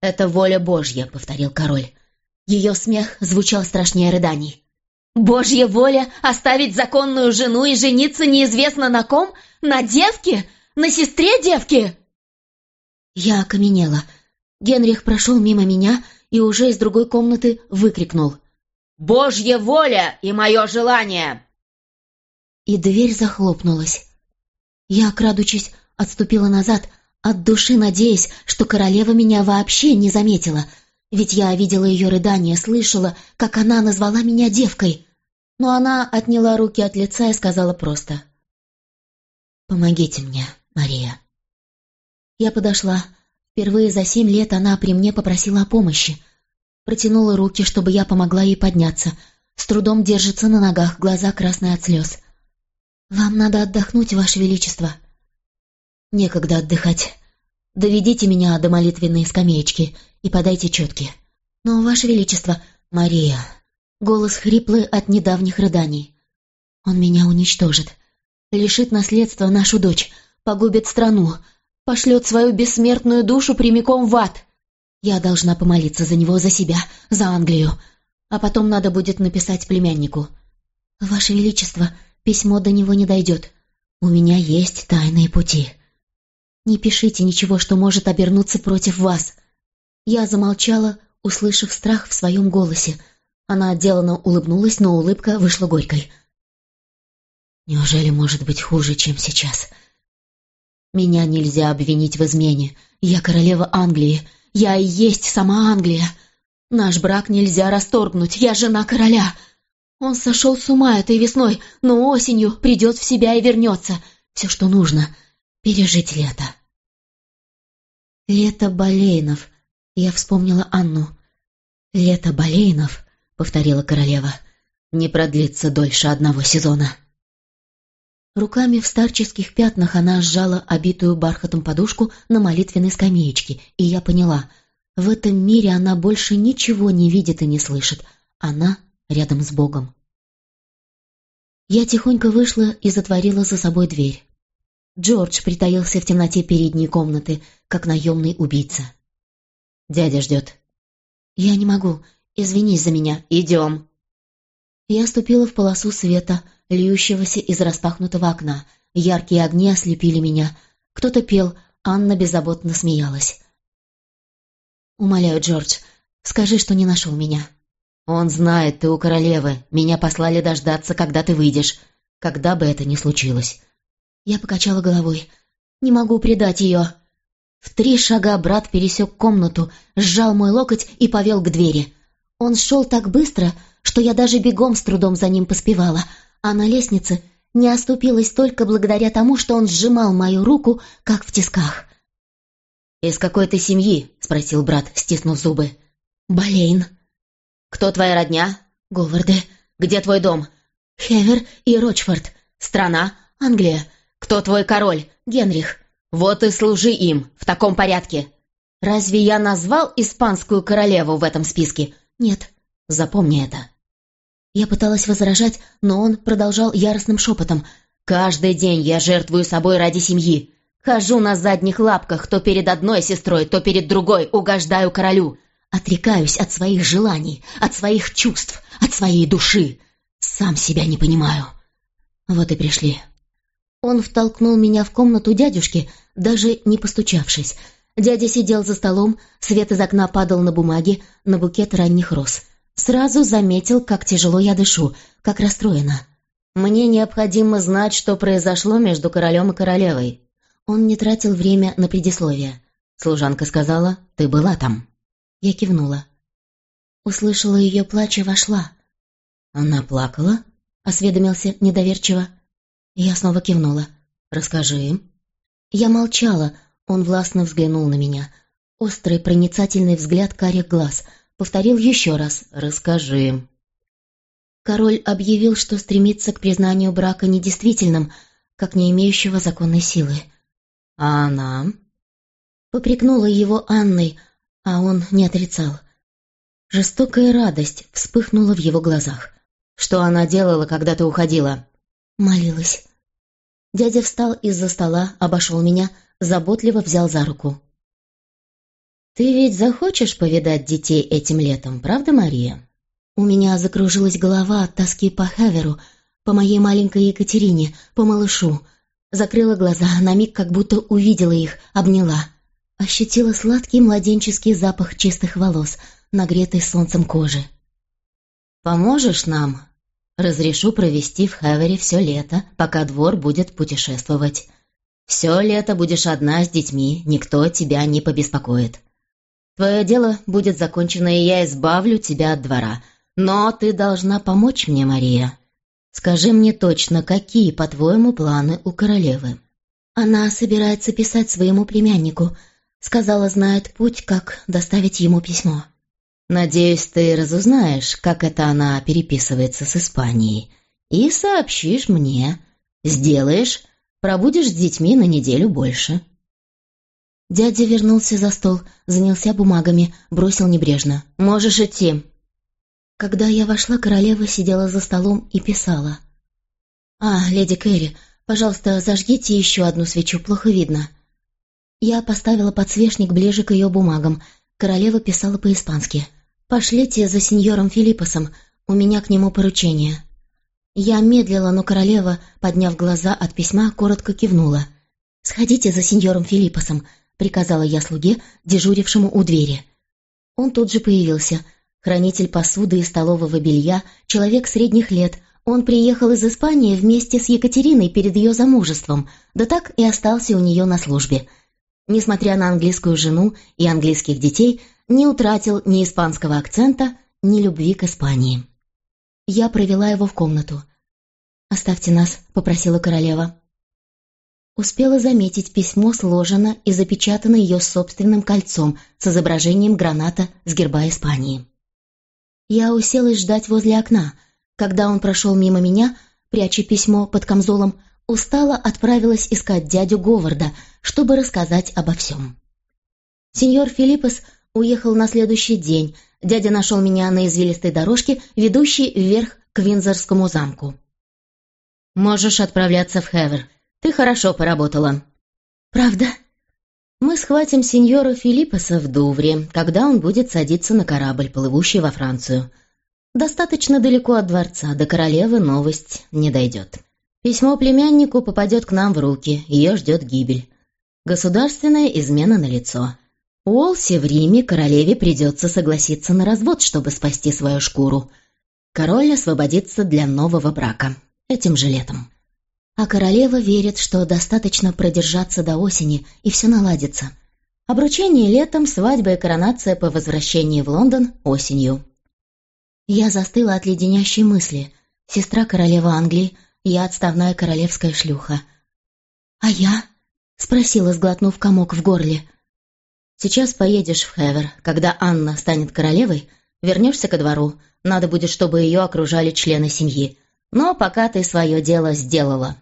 «Это воля Божья», — повторил король. Ее смех звучал страшнее рыданий. «Божья воля оставить законную жену и жениться неизвестно на ком? На девке? На сестре девки?» Я окаменела. Генрих прошел мимо меня и уже из другой комнаты выкрикнул. «Божья воля и мое желание!» И дверь захлопнулась. Я, крадучись, отступила назад, от души надеясь, что королева меня вообще не заметила — ведь я видела ее рыдание, слышала, как она назвала меня девкой. но она отняла руки от лица и сказала просто «Помогите мне, Мария». Я подошла. Впервые за семь лет она при мне попросила о помощи. Протянула руки, чтобы я помогла ей подняться. С трудом держится на ногах, глаза красные от слез. «Вам надо отдохнуть, Ваше Величество». «Некогда отдыхать. Доведите меня до молитвенной скамеечки и подайте четки». «Но, Ваше Величество, Мария...» Голос хриплый от недавних рыданий. «Он меня уничтожит лишит наследства нашу дочь, погубит страну, пошлет свою бессмертную душу прямиком в ад. Я должна помолиться за него, за себя, за Англию. А потом надо будет написать племяннику. Ваше Величество, письмо до него не дойдет. У меня есть тайные пути. Не пишите ничего, что может обернуться против вас. Я замолчала, услышав страх в своем голосе. Она отделанно улыбнулась, но улыбка вышла горькой. Неужели может быть хуже, чем сейчас? Меня нельзя обвинить в измене. Я королева Англии. Я и есть сама Англия. Наш брак нельзя расторгнуть. Я жена короля. Он сошел с ума этой весной, но осенью придет в себя и вернется. Все, что нужно — пережить лето. «Лето Болейнов», — я вспомнила Анну. «Лето Болейнов», — повторила королева, — «не продлится дольше одного сезона». Руками в старческих пятнах она сжала обитую бархатом подушку на молитвенной скамеечке, и я поняла, в этом мире она больше ничего не видит и не слышит. Она рядом с Богом. Я тихонько вышла и затворила за собой дверь. Джордж притаился в темноте передней комнаты, как наемный убийца. «Дядя ждет». «Я не могу. Извинись за меня. Идем». Я ступила в полосу света, льющегося из распахнутого окна. Яркие огни ослепили меня. Кто-то пел, Анна беззаботно смеялась. «Умоляю, Джордж, скажи, что не нашел меня». «Он знает, ты у королевы. Меня послали дождаться, когда ты выйдешь. Когда бы это ни случилось». Я покачала головой. «Не могу предать ее». В три шага брат пересек комнату, сжал мой локоть и повел к двери. Он шел так быстро, что я даже бегом с трудом за ним поспевала — а на лестнице не оступилась только благодаря тому, что он сжимал мою руку, как в тисках. «Из какой ты семьи?» — спросил брат, стиснув зубы. «Болейн». «Кто твоя родня?» «Говарды». «Где твой дом?» «Хевер и Рочфорд». «Страна?» «Англия». «Кто твой король?» «Генрих». «Вот и служи им, в таком порядке». «Разве я назвал испанскую королеву в этом списке?» «Нет». «Запомни это». Я пыталась возражать, но он продолжал яростным шепотом. «Каждый день я жертвую собой ради семьи. Хожу на задних лапках то перед одной сестрой, то перед другой, угождаю королю. Отрекаюсь от своих желаний, от своих чувств, от своей души. Сам себя не понимаю». Вот и пришли. Он втолкнул меня в комнату дядюшки, даже не постучавшись. Дядя сидел за столом, свет из окна падал на бумаги, на букет ранних роз. Сразу заметил, как тяжело я дышу, как расстроена. Мне необходимо знать, что произошло между королем и королевой. Он не тратил время на предисловие. Служанка сказала, ты была там. Я кивнула. Услышала ее плач и вошла. Она плакала? Осведомился недоверчиво. Я снова кивнула. «Расскажи». Я молчала, он властно взглянул на меня. Острый проницательный взгляд карих глаз — повторил еще раз «Расскажи». Король объявил, что стремится к признанию брака недействительным, как не имеющего законной силы. А она? Попрекнула его Анной, а он не отрицал. Жестокая радость вспыхнула в его глазах. «Что она делала, когда ты уходила?» Молилась. Дядя встал из-за стола, обошел меня, заботливо взял за руку. «Ты ведь захочешь повидать детей этим летом, правда, Мария?» У меня закружилась голова от тоски по Хеверу, по моей маленькой Екатерине, по малышу. Закрыла глаза, на миг как будто увидела их, обняла. Ощутила сладкий младенческий запах чистых волос, нагретой солнцем кожи. «Поможешь нам?» «Разрешу провести в Хевере все лето, пока двор будет путешествовать. Все лето будешь одна с детьми, никто тебя не побеспокоит. Твое дело будет закончено, и я избавлю тебя от двора. Но ты должна помочь мне, Мария. Скажи мне точно, какие, по-твоему, планы у королевы?» «Она собирается писать своему племяннику. Сказала, знает путь, как доставить ему письмо». «Надеюсь, ты разузнаешь, как это она переписывается с Испанией, и сообщишь мне. Сделаешь, пробудешь с детьми на неделю больше». Дядя вернулся за стол, занялся бумагами, бросил небрежно. «Можешь идти». Когда я вошла, королева сидела за столом и писала. «А, леди Кэрри, пожалуйста, зажгите еще одну свечу, плохо видно». Я поставила подсвечник ближе к ее бумагам. Королева писала по-испански. «Пошлите за сеньором Филиппосом, у меня к нему поручение». Я медлила, но королева, подняв глаза от письма, коротко кивнула. «Сходите за сеньором Филиппосом», — приказала я слуге, дежурившему у двери. Он тут же появился — Хранитель посуды и столового белья, человек средних лет, он приехал из Испании вместе с Екатериной перед ее замужеством, да так и остался у нее на службе. Несмотря на английскую жену и английских детей, не утратил ни испанского акцента, ни любви к Испании. Я провела его в комнату. «Оставьте нас», — попросила королева. Успела заметить, письмо сложено и запечатано ее собственным кольцом с изображением граната с герба Испании. Я уселась ждать возле окна. Когда он прошел мимо меня, пряча письмо под камзолом, устало отправилась искать дядю Говарда, чтобы рассказать обо всем. Сеньор Филиппос уехал на следующий день. Дядя нашел меня на извилистой дорожке, ведущей вверх к Винзорскому замку. «Можешь отправляться в Хевер. Ты хорошо поработала». «Правда?» Мы схватим сеньора Филиппеса в Дувре, когда он будет садиться на корабль, плывущий во Францию. Достаточно далеко от дворца, до королевы новость не дойдет. Письмо племяннику попадет к нам в руки, ее ждет гибель. Государственная измена на лицо. Уолси в Риме королеве придется согласиться на развод, чтобы спасти свою шкуру. Король освободится для нового брака. Этим же летом. А королева верит, что достаточно продержаться до осени, и все наладится. Обручение летом, свадьба и коронация по возвращении в Лондон осенью. Я застыла от леденящей мысли. Сестра королевы Англии, я отставная королевская шлюха. «А я?» — спросила, сглотнув комок в горле. «Сейчас поедешь в Хевер. Когда Анна станет королевой, вернешься ко двору. Надо будет, чтобы ее окружали члены семьи. Но пока ты свое дело сделала».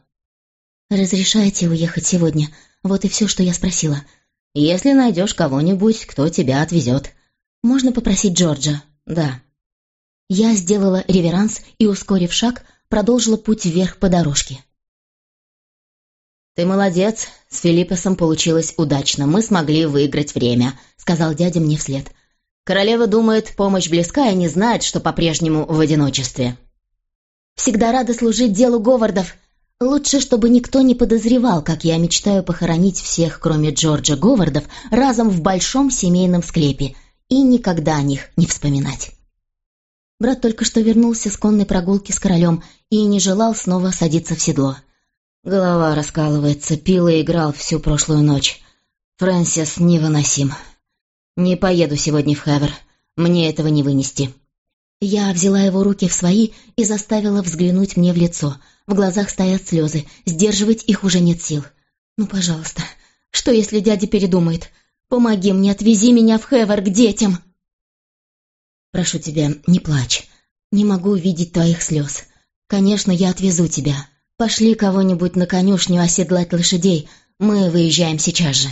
«Разрешаете уехать сегодня? Вот и все, что я спросила. Если найдешь кого-нибудь, кто тебя отвезет. Можно попросить Джорджа?» «Да». Я сделала реверанс и, ускорив шаг, продолжила путь вверх по дорожке. «Ты молодец, с Филиппосом получилось удачно, мы смогли выиграть время», — сказал дядя мне вслед. «Королева думает, помощь близка и не знает, что по-прежнему в одиночестве». «Всегда рада служить делу Говардов», Лучше, чтобы никто не подозревал, как я мечтаю похоронить всех, кроме Джорджа Говардов, разом в большом семейном склепе и никогда о них не вспоминать. Брат только что вернулся с конной прогулки с королем и не желал снова садиться в седло. Голова раскалывается, пил и играл всю прошлую ночь. Фрэнсис невыносим. Не поеду сегодня в Хевер. Мне этого не вынести. Я взяла его руки в свои и заставила взглянуть мне в лицо — в глазах стоят слезы, сдерживать их уже нет сил. «Ну, пожалуйста, что если дядя передумает? Помоги мне, отвези меня в Хевер к детям!» «Прошу тебя, не плачь. Не могу увидеть твоих слез. Конечно, я отвезу тебя. Пошли кого-нибудь на конюшню оседлать лошадей. Мы выезжаем сейчас же».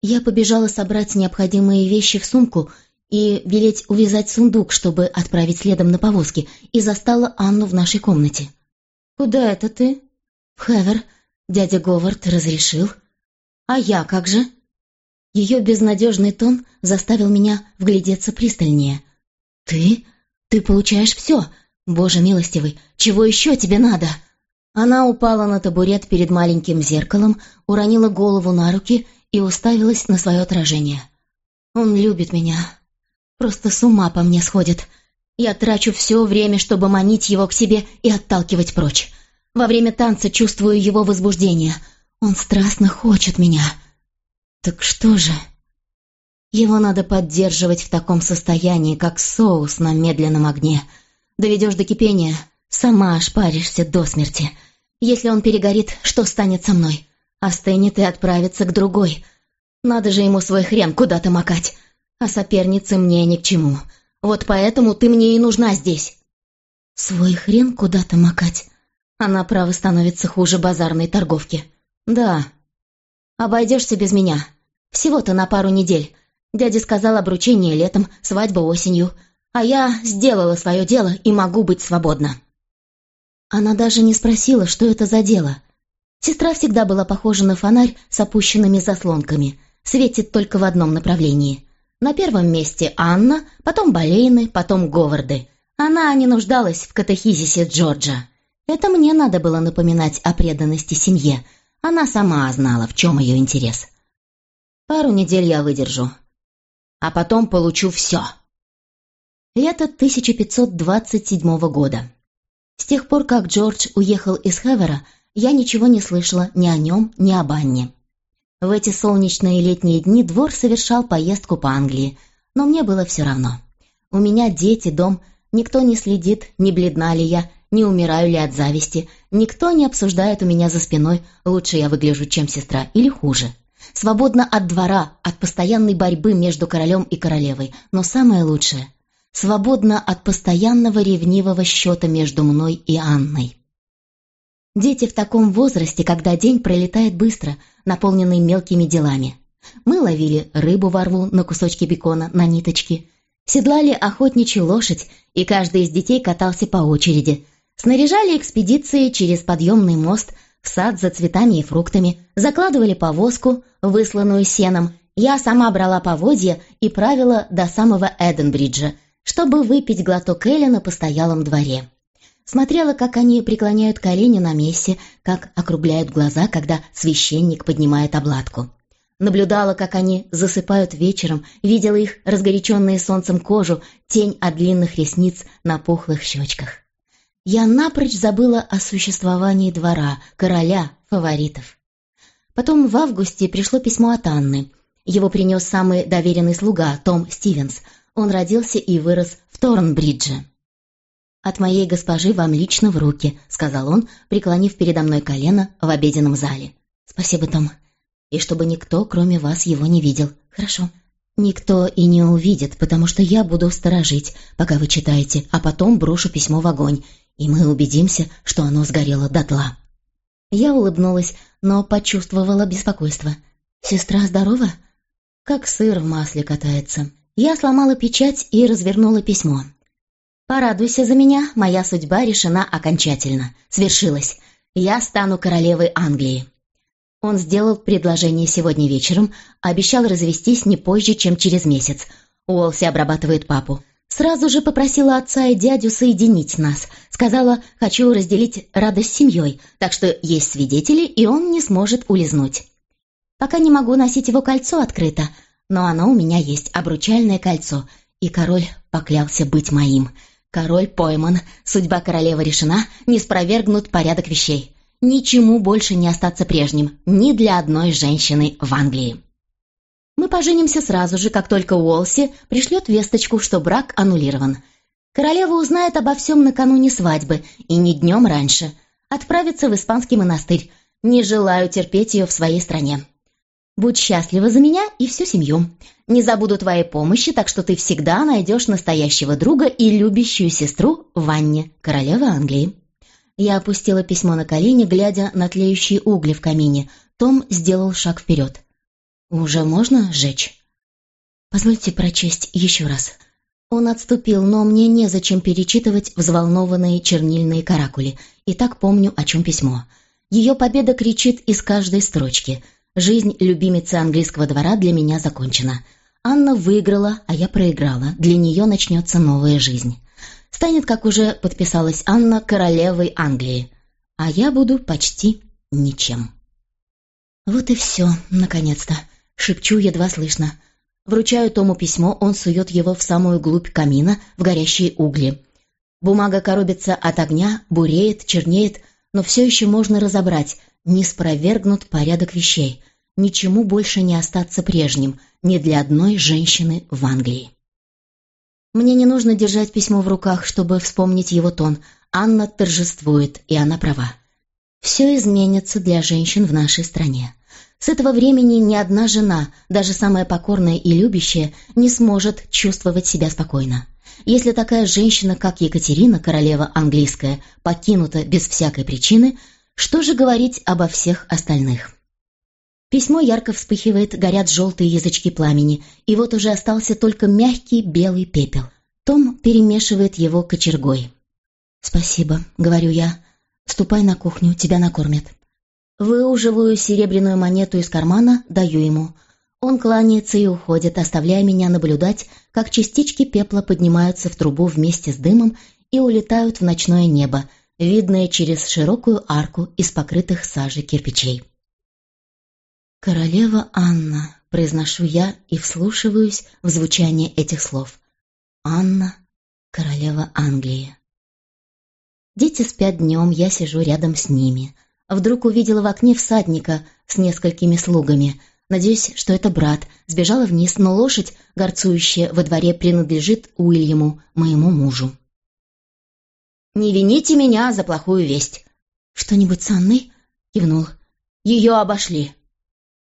Я побежала собрать необходимые вещи в сумку и велеть увязать сундук, чтобы отправить следом на повозке, и застала Анну в нашей комнате. «Куда это ты?» «В Хевер. Дядя Говард разрешил». «А я как же?» Ее безнадежный тон заставил меня вглядеться пристальнее. «Ты? Ты получаешь все? Боже милостивый, чего еще тебе надо?» Она упала на табурет перед маленьким зеркалом, уронила голову на руки и уставилась на свое отражение. «Он любит меня. Просто с ума по мне сходит. Я трачу все время, чтобы манить его к себе и отталкивать прочь. Во время танца чувствую его возбуждение. Он страстно хочет меня. Так что же? Его надо поддерживать в таком состоянии, как соус на медленном огне. Доведешь до кипения, Сама ошпаришься до смерти. Если он перегорит, что станет со мной? Остынет и отправится к другой. Надо же ему свой хрен куда-то макать. А сопернице мне ни к чему. Вот поэтому ты мне и нужна здесь. Свой хрен куда-то макать? Она, право, становится хуже базарной торговки. Да. Обойдешься без меня. Всего-то на пару недель. Дядя сказал обручение летом, свадьба осенью. А я сделала свое дело и могу быть свободна. Она даже не спросила, что это за дело. Сестра всегда была похожа на фонарь с опущенными заслонками. Светит только в одном направлении. На первом месте Анна, потом Болейны, потом Говарды. Она не нуждалась в катехизисе Джорджа. Это мне надо было напоминать о преданности семье. Она сама знала, в чем ее интерес. Пару недель я выдержу. А потом получу все. Лето 1527 года. С тех пор, как Джордж уехал из Хевера, я ничего не слышала ни о нем, ни об Анне. В эти солнечные летние дни двор совершал поездку по Англии, но мне было все равно. У меня дети, дом, никто не следит, не бледна ли я, не умираю ли от зависти, никто не обсуждает у меня за спиной, лучше я выгляжу, чем сестра, или хуже. Свободно от двора, от постоянной борьбы между королем и королевой, но самое лучшее — свободно от постоянного ревнивого счета между мной и Анной. Дети в таком возрасте, когда день пролетает быстро, наполненный мелкими делами. Мы ловили рыбу во рву на кусочки бекона, на ниточки, седлали охотничью лошадь, и каждый из детей катался по очереди — Снаряжали экспедиции через подъемный мост в сад за цветами и фруктами, закладывали повозку, высланную сеном. Я сама брала поводья и правила до самого Эденбриджа, чтобы выпить глоток Эля на постоялом дворе. Смотрела, как они преклоняют колени на мессе, как округляют глаза, когда священник поднимает обладку. Наблюдала, как они засыпают вечером, видела их разгоряченные солнцем кожу, тень от длинных ресниц на пухлых щечках я напрочь забыла о существовании двора, короля, фаворитов. Потом в августе пришло письмо от Анны. Его принес самый доверенный слуга, Том Стивенс. Он родился и вырос в Торнбридже. «От моей госпожи вам лично в руки», — сказал он, преклонив передо мной колено в обеденном зале. «Спасибо, Том. И чтобы никто, кроме вас, его не видел. Хорошо?» «Никто и не увидит, потому что я буду сторожить, пока вы читаете, а потом брошу письмо в огонь, и мы убедимся, что оно сгорело дотла». Я улыбнулась, но почувствовала беспокойство. «Сестра здорова?» «Как сыр в масле катается». Я сломала печать и развернула письмо. «Порадуйся за меня, моя судьба решена окончательно. Свершилась. Я стану королевой Англии». Он сделал предложение сегодня вечером, обещал развестись не позже, чем через месяц. Уолси обрабатывает папу. Сразу же попросила отца и дядю соединить нас. Сказала, хочу разделить радость с семьей, так что есть свидетели, и он не сможет улизнуть. Пока не могу носить его кольцо открыто, но оно у меня есть, обручальное кольцо, и король поклялся быть моим. Король пойман, судьба королевы решена, не спровергнут порядок вещей. Ничему больше не остаться прежним, ни для одной женщины в Англии. Мы поженимся сразу же, как только Уолси пришлет весточку, что брак аннулирован. Королева узнает обо всем накануне свадьбы, и не днем раньше. Отправится в испанский монастырь. Не желаю терпеть ее в своей стране. Будь счастлива за меня и всю семью. Не забуду твоей помощи, так что ты всегда найдешь настоящего друга и любящую сестру Ванне, королева Англии. Я опустила письмо на колени, глядя на тлеющие угли в камине. Том сделал шаг вперед. «Уже можно сжечь?» «Позвольте прочесть еще раз». Он отступил, но мне незачем перечитывать взволнованные чернильные каракули. И так помню, о чем письмо. Ее победа кричит из каждой строчки. Жизнь любимицы английского двора для меня закончена. Анна выиграла, а я проиграла. Для нее начнется новая жизнь. Станет, как уже подписалась Анна, королевой Англии. А я буду почти ничем. Вот и все, наконец-то. Шепчу едва слышно. Вручаю Тому письмо, он сует его в самую глубь камина, в горящие угли. Бумага коробится от огня, буреет, чернеет, но все еще можно разобрать, не спровергнут порядок вещей. Ничему больше не остаться прежним, ни для одной женщины в Англии. Мне не нужно держать письмо в руках, чтобы вспомнить его тон. Анна торжествует, и она права. Все изменится для женщин в нашей стране. С этого времени ни одна жена, даже самая покорная и любящая, не сможет чувствовать себя спокойно. Если такая женщина, как Екатерина, королева английская, покинута без всякой причины, что же говорить обо всех остальных? Письмо ярко вспыхивает, горят желтые язычки пламени, и вот уже остался только мягкий белый пепел. Том перемешивает его кочергой. «Спасибо», — говорю я. «Ступай на кухню, тебя накормят». Выуживаю серебряную монету из кармана, даю ему. Он кланяется и уходит, оставляя меня наблюдать, как частички пепла поднимаются в трубу вместе с дымом и улетают в ночное небо, видное через широкую арку из покрытых сажей кирпичей. «Королева Анна», — произношу я и вслушиваюсь в звучание этих слов. «Анна, королева Англии». Дети спят днем, я сижу рядом с ними. Вдруг увидела в окне всадника с несколькими слугами. Надеюсь, что это брат. Сбежала вниз, но лошадь, горцующая во дворе, принадлежит Уильяму, моему мужу. «Не вините меня за плохую весть». «Что-нибудь с Анной?» — кивнул. «Ее обошли».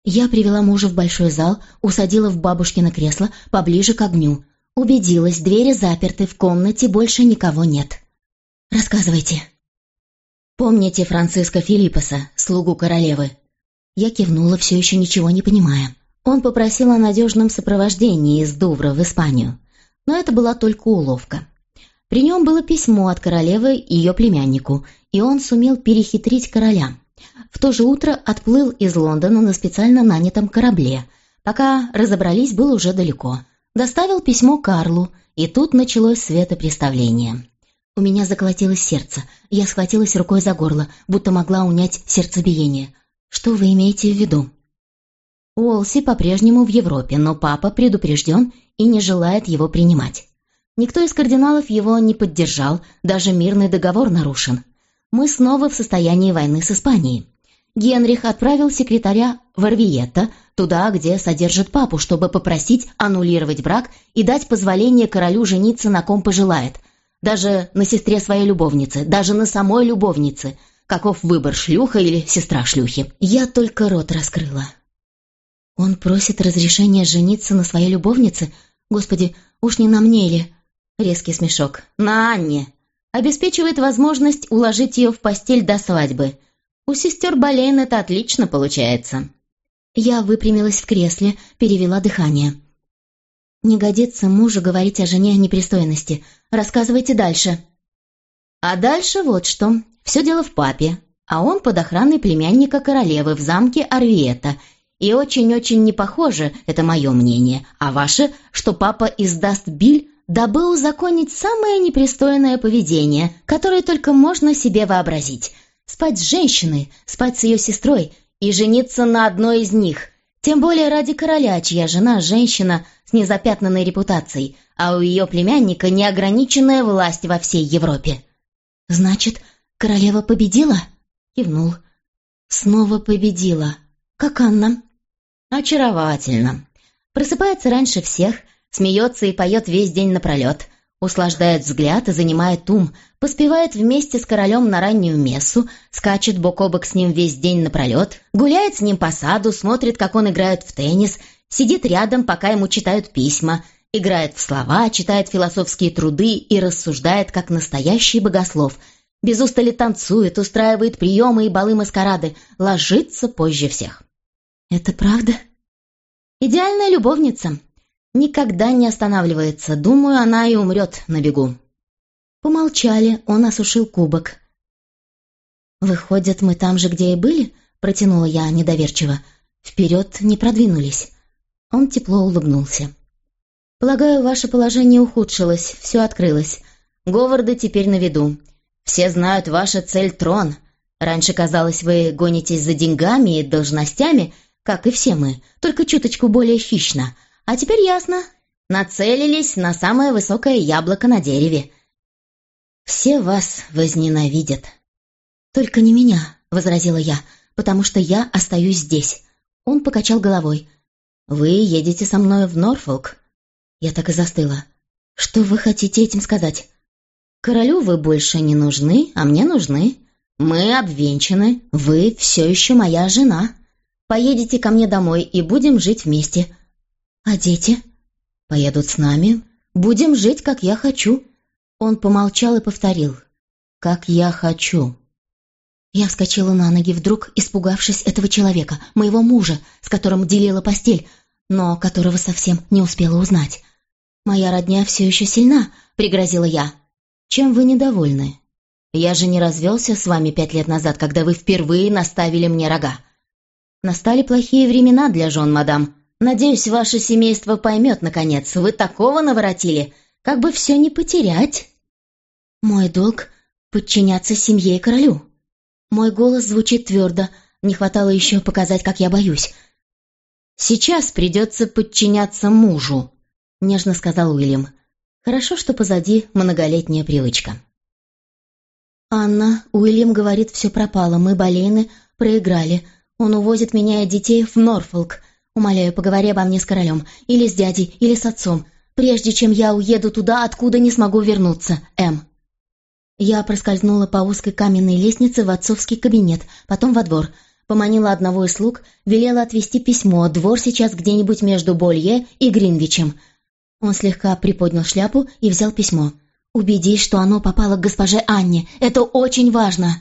Я привела мужа в большой зал, усадила в бабушкино кресло поближе к огню. Убедилась, двери заперты, в комнате больше никого нет. «Рассказывайте». «Помните Франциска Филиппоса, слугу королевы?» Я кивнула, все еще ничего не понимая. Он попросил о надежном сопровождении из Дувра в Испанию. Но это была только уловка. При нем было письмо от королевы ее племяннику, и он сумел перехитрить короля. В то же утро отплыл из Лондона на специально нанятом корабле. Пока разобрались, был уже далеко. Доставил письмо Карлу, и тут началось светопреставление. У меня заколотилось сердце. Я схватилась рукой за горло, будто могла унять сердцебиение. Что вы имеете в виду? Уолси по-прежнему в Европе, но папа предупрежден и не желает его принимать. Никто из кардиналов его не поддержал, даже мирный договор нарушен. Мы снова в состоянии войны с Испанией. Генрих отправил секретаря в Арвиетто, туда, где содержит папу, чтобы попросить аннулировать брак и дать позволение королю жениться на ком пожелает, даже на сестре своей любовницы, даже на самой любовнице. Каков выбор, шлюха или сестра шлюхи? Я только рот раскрыла. Он просит разрешения жениться на своей любовнице? Господи, уж не на мне ли? Резкий смешок. На Анне. Обеспечивает возможность уложить ее в постель до свадьбы – у сестер Болейн это отлично получается». Я выпрямилась в кресле, перевела дыхание. «Не годится мужу говорить о жене непристойности. Рассказывайте дальше». А дальше вот что. Все дело в папе. А он под охраной племянника королевы в замке Арвиета. И очень-очень не похоже, это мое мнение, а ваше, что папа издаст биль, дабы узаконить самое непристойное поведение, которое только можно себе вообразить – Спать с женщиной, спать с ее сестрой и жениться на одной из них. Тем более ради короля, чья жена – женщина с незапятнанной репутацией, а у ее племянника неограниченная власть во всей Европе. «Значит, королева победила?» – кивнул. «Снова победила. Как Анна?» «Очаровательно. Просыпается раньше всех, смеется и поет весь день напролет услаждает взгляд и занимает ум, поспевает вместе с королем на раннюю мессу, скачет бок о бок с ним весь день напролет, гуляет с ним по саду, смотрит, как он играет в теннис, сидит рядом, пока ему читают письма, играет в слова, читает философские труды и рассуждает, как настоящий богослов, без устали танцует, устраивает приемы и балы-маскарады, ложится позже всех. «Это правда?» «Идеальная любовница», Никогда не останавливается. Думаю, она и умрет на бегу. Помолчали, он осушил кубок. «Выходит, мы там же, где и были?» — протянула я недоверчиво. «Вперед не продвинулись». Он тепло улыбнулся. «Полагаю, ваше положение ухудшилось, все открылось. Говарды теперь на виду. Все знают, ваша цель — трон. Раньше казалось, вы гонитесь за деньгами и должностями, как и все мы, только чуточку более хищно. А теперь ясно. Нацелились на самое высокое яблоко на дереве. Все вас возненавидят. Только не меня, возразила я, потому что я остаюсь здесь. Он покачал головой. Вы едете со мной в Норфолк? Я так и застыла. Что вы хотите этим сказать? Королю вы больше не нужны, а мне нужны. Мы обвенчаны, вы все еще моя жена. Поедете ко мне домой и будем жить вместе. А дети? Поедут с нами. Будем жить, как я хочу. Он помолчал и повторил. Как я хочу. Я вскочила на ноги, вдруг испугавшись этого человека, моего мужа, с которым делила постель, но которого совсем не успела узнать. «Моя родня все еще сильна», — пригрозила я. «Чем вы недовольны? Я же не развелся с вами пять лет назад, когда вы впервые наставили мне рога. Настали плохие времена для жен, мадам. Надеюсь, ваше семейство поймет, наконец. Вы такого наворотили, как бы все не потерять». «Мой долг — подчиняться семье и королю», мой голос звучит твердо, не хватало еще показать, как я боюсь. «Сейчас придется подчиняться мужу», — нежно сказал Уильям. «Хорошо, что позади многолетняя привычка». «Анна, Уильям говорит, все пропало, мы болейны, проиграли. Он увозит меня и детей в Норфолк. Умоляю, поговори обо мне с королем, или с дядей, или с отцом, прежде чем я уеду туда, откуда не смогу вернуться, М». Я проскользнула по узкой каменной лестнице в отцовский кабинет, потом во двор. Поманила одного из слуг, велела отвезти письмо. Двор сейчас где-нибудь между Болье и Гринвичем. Он слегка приподнял шляпу и взял письмо. «Убедись, что оно попало к госпоже Анне. Это очень важно!»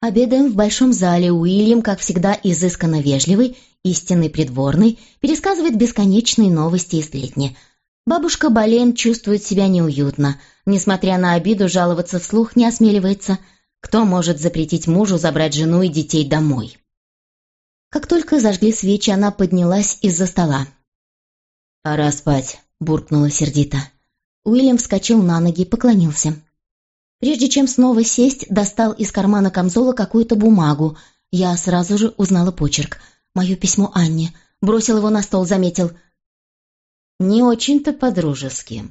Обедаем в большом зале. Уильям, как всегда, изысканно вежливый, истинный придворный, пересказывает бесконечные новости и сплетни – Бабушка Болейн чувствует себя неуютно. Несмотря на обиду, жаловаться вслух не осмеливается. Кто может запретить мужу забрать жену и детей домой? Как только зажгли свечи, она поднялась из-за стола. «Пора спать», — буркнула сердито. Уильям вскочил на ноги, поклонился. Прежде чем снова сесть, достал из кармана камзола какую-то бумагу. Я сразу же узнала почерк. Мое письмо Анне. Бросил его на стол, заметил — не очень-то по-дружески.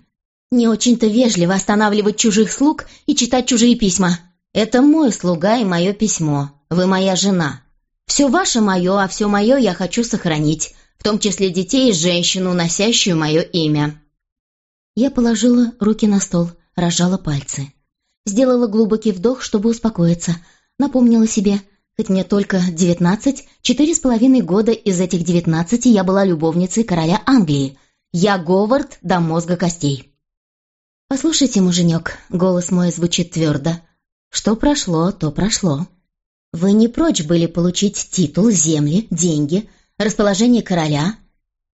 Не очень-то вежливо останавливать чужих слуг и читать чужие письма. Это мой слуга и мое письмо. Вы моя жена. Все ваше мое, а все мое я хочу сохранить, в том числе детей и женщину, носящую мое имя. Я положила руки на стол, разжала пальцы. Сделала глубокий вдох, чтобы успокоиться. Напомнила себе, хоть мне только девятнадцать, четыре с половиной года из этих девятнадцати я была любовницей короля Англии — я Говард до мозга костей. «Послушайте, муженек», — голос мой звучит твердо. «Что прошло, то прошло. Вы не прочь были получить титул, земли, деньги, расположение короля,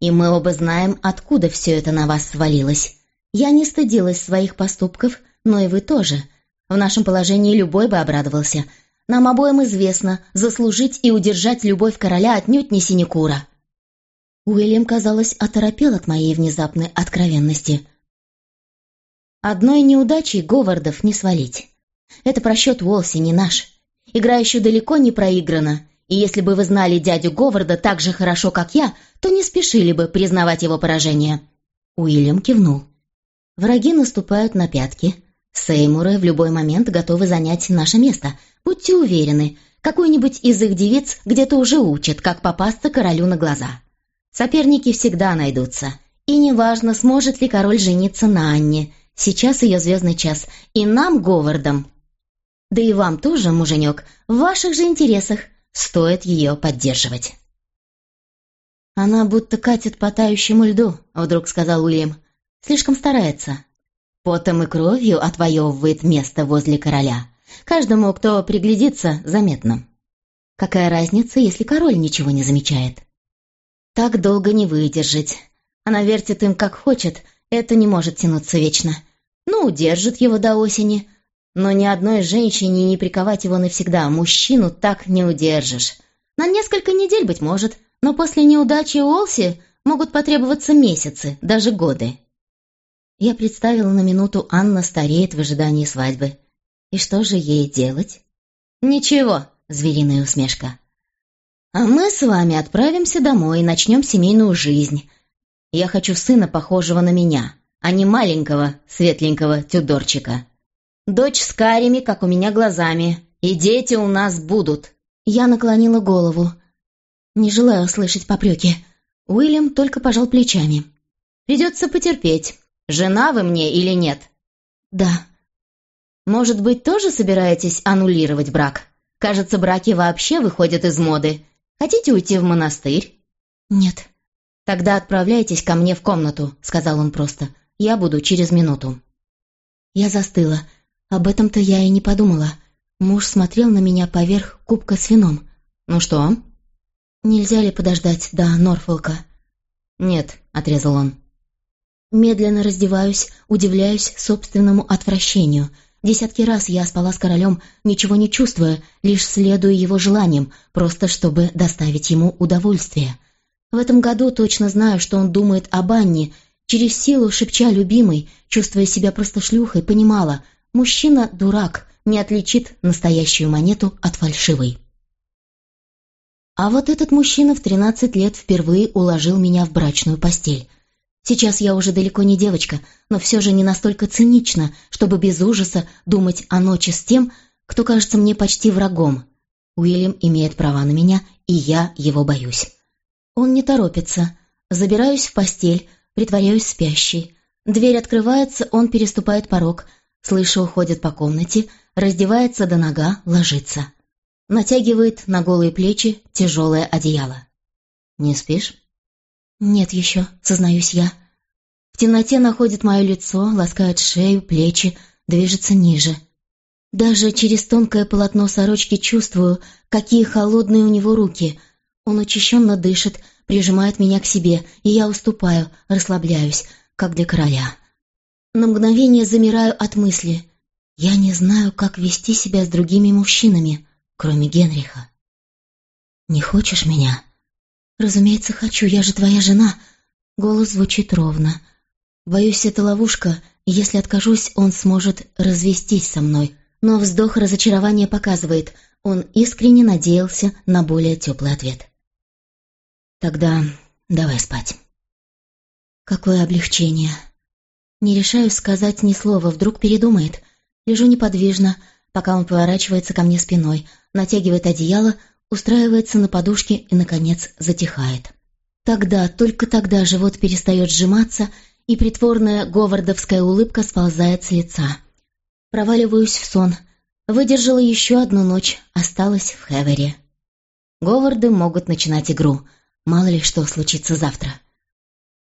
и мы оба знаем, откуда все это на вас свалилось. Я не стыдилась своих поступков, но и вы тоже. В нашем положении любой бы обрадовался. Нам обоим известно, заслужить и удержать любовь короля отнюдь не синекура. Уильям, казалось, оторопел от моей внезапной откровенности. Одной неудачей Говардов не свалить. Это просчет Уолси, не наш. Игра еще далеко не проиграна, и если бы вы знали дядю Говарда так же хорошо, как я, то не спешили бы признавать его поражение. Уильям кивнул. Враги наступают на пятки. Сеймуры в любой момент готовы занять наше место. Будьте уверены, какой-нибудь из их девиц где-то уже учат, как попасться королю на глаза. Соперники всегда найдутся. И неважно, сможет ли король жениться на Анне. Сейчас ее звездный час. И нам, Говардам, да и вам тоже, муженек, в ваших же интересах стоит ее поддерживать. «Она будто катит по тающему льду», — вдруг сказал Уильям. «Слишком старается. Потом и кровью отвоевывает место возле короля. Каждому, кто приглядится, заметно. Какая разница, если король ничего не замечает? Так долго не выдержать. Она вертит им как хочет, это не может тянуться вечно. Ну, удержит его до осени. Но ни одной женщине не приковать его навсегда, мужчину так не удержишь. На несколько недель, быть может, но после неудачи Уолси могут потребоваться месяцы, даже годы. Я представила на минуту, Анна стареет в ожидании свадьбы. И что же ей делать? «Ничего», — звериная усмешка. А мы с вами отправимся домой и начнем семейную жизнь. Я хочу сына, похожего на меня, а не маленького, светленького тюдорчика. Дочь с карими, как у меня, глазами. И дети у нас будут». Я наклонила голову. Не желаю слышать попреки. Уильям только пожал плечами. «Придется потерпеть. Жена вы мне или нет?» «Да». Может быть, тоже собираетесь аннулировать брак? Кажется, браки вообще выходят из моды. Хотите уйти в монастырь?» «Нет». «Тогда отправляйтесь ко мне в комнату», — сказал он просто. «Я буду через минуту». Я застыла. Об этом-то я и не подумала. Муж смотрел на меня поверх кубка с вином. «Ну что?» «Нельзя ли подождать до Норфолка?» «Нет», — отрезал он. Медленно раздеваюсь, удивляюсь собственному отвращению. Десятки раз я спала с королем, ничего не чувствуя, лишь следуя его желаниям, просто чтобы доставить ему удовольствие. В этом году точно знаю, что он думает об Анне, через силу шепча любимой, чувствуя себя просто шлюхой, понимала, мужчина — дурак, не отличит настоящую монету от фальшивой. А вот этот мужчина в 13 лет впервые уложил меня в брачную постель. Сейчас я уже далеко не девочка, но все же не настолько цинично, чтобы без ужаса думать о ночи с тем, кто кажется мне почти врагом. Уильям имеет права на меня, и я его боюсь. Он не торопится. Забираюсь в постель, притворяюсь спящей. Дверь открывается, он переступает порог. Слышу, уходит по комнате, раздевается до нога, ложится натягивает на голые плечи тяжелое одеяло. «Не спишь?» «Нет еще», — сознаюсь я. В темноте находит мое лицо, ласкает шею, плечи, движется ниже. Даже через тонкое полотно сорочки чувствую, какие холодные у него руки. Он учащенно дышит, прижимает меня к себе, и я уступаю, расслабляюсь, как для короля. На мгновение замираю от мысли. Я не знаю, как вести себя с другими мужчинами кроме Генриха. «Не хочешь меня?» «Разумеется, хочу, я же твоя жена». Голос звучит ровно. Боюсь, это ловушка, если откажусь, он сможет развестись со мной. Но вздох разочарования показывает, он искренне надеялся на более теплый ответ. «Тогда давай спать». Какое облегчение. Не решаюсь сказать ни слова, вдруг передумает. Лежу неподвижно, пока он поворачивается ко мне спиной, натягивает одеяло, устраивается на подушке и, наконец, затихает. Тогда, только тогда живот перестает сжиматься, и притворная говардовская улыбка сползает с лица. Проваливаюсь в сон. Выдержала еще одну ночь, осталась в Хевере. Говарды могут начинать игру. Мало ли что случится завтра.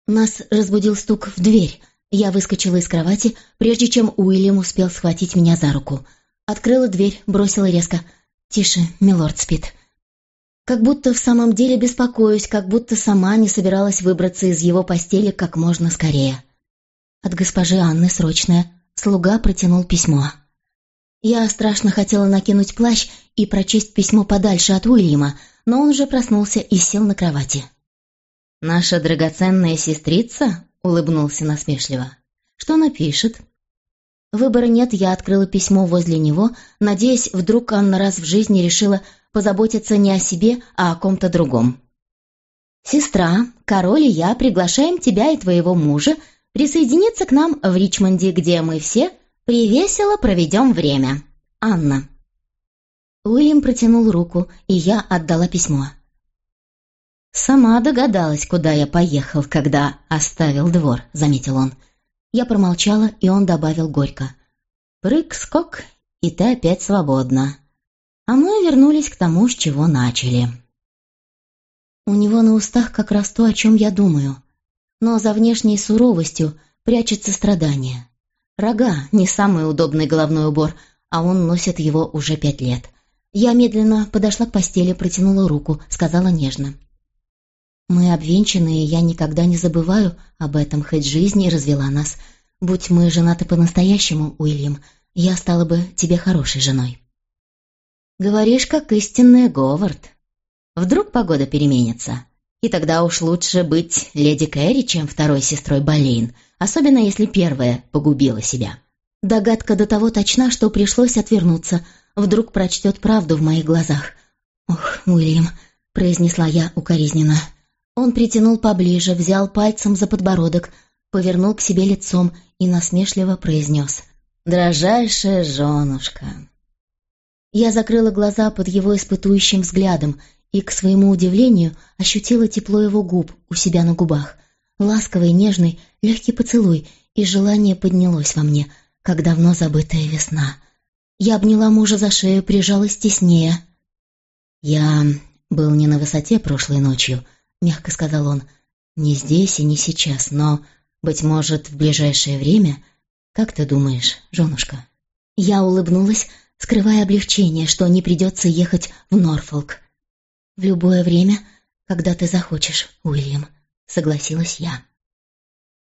Нас разбудил стук в дверь. Я выскочила из кровати, прежде чем Уильям успел схватить меня за руку — Открыла дверь, бросила резко. «Тише, милорд спит». Как будто в самом деле беспокоюсь, как будто сама не собиралась выбраться из его постели как можно скорее. От госпожи Анны срочное. Слуга протянул письмо. Я страшно хотела накинуть плащ и прочесть письмо подальше от Уильяма, но он уже проснулся и сел на кровати. «Наша драгоценная сестрица?» — улыбнулся насмешливо. «Что напишет?» Выбора нет, я открыла письмо возле него, надеясь, вдруг Анна раз в жизни решила позаботиться не о себе, а о ком-то другом. «Сестра, король и я приглашаем тебя и твоего мужа присоединиться к нам в Ричмонде, где мы все привесело проведем время. Анна». Уильям протянул руку, и я отдала письмо. «Сама догадалась, куда я поехал, когда оставил двор», — заметил он. Я промолчала, и он добавил горько. «Прыг-скок, и ты опять свободна». А мы вернулись к тому, с чего начали. У него на устах как раз то, о чем я думаю. Но за внешней суровостью прячется страдание. Рога — не самый удобный головной убор, а он носит его уже пять лет. Я медленно подошла к постели, протянула руку, сказала нежно. Мы обвенчаны, и я никогда не забываю об этом, хоть жизнь и развела нас. Будь мы женаты по-настоящему, Уильям, я стала бы тебе хорошей женой. Говоришь, как истинная Говард. Вдруг погода переменится, и тогда уж лучше быть леди Кэрри, чем второй сестрой Болейн, особенно если первая погубила себя. Догадка до того точна, что пришлось отвернуться. Вдруг прочтет правду в моих глазах. «Ох, Уильям», — произнесла я укоризненно, — он притянул поближе, взял пальцем за подбородок, повернул к себе лицом и насмешливо произнес «Дрожайшая женушка». Я закрыла глаза под его испытующим взглядом и, к своему удивлению, ощутила тепло его губ у себя на губах. Ласковый, нежный, легкий поцелуй, и желание поднялось во мне, как давно забытая весна. Я обняла мужа за шею, прижалась теснее. «Я был не на высоте прошлой ночью», — мягко сказал он. «Не здесь и не сейчас, но, быть может, в ближайшее время. Как ты думаешь, женушка?» Я улыбнулась, скрывая облегчение, что не придется ехать в Норфолк. «В любое время, когда ты захочешь, Уильям», — согласилась я.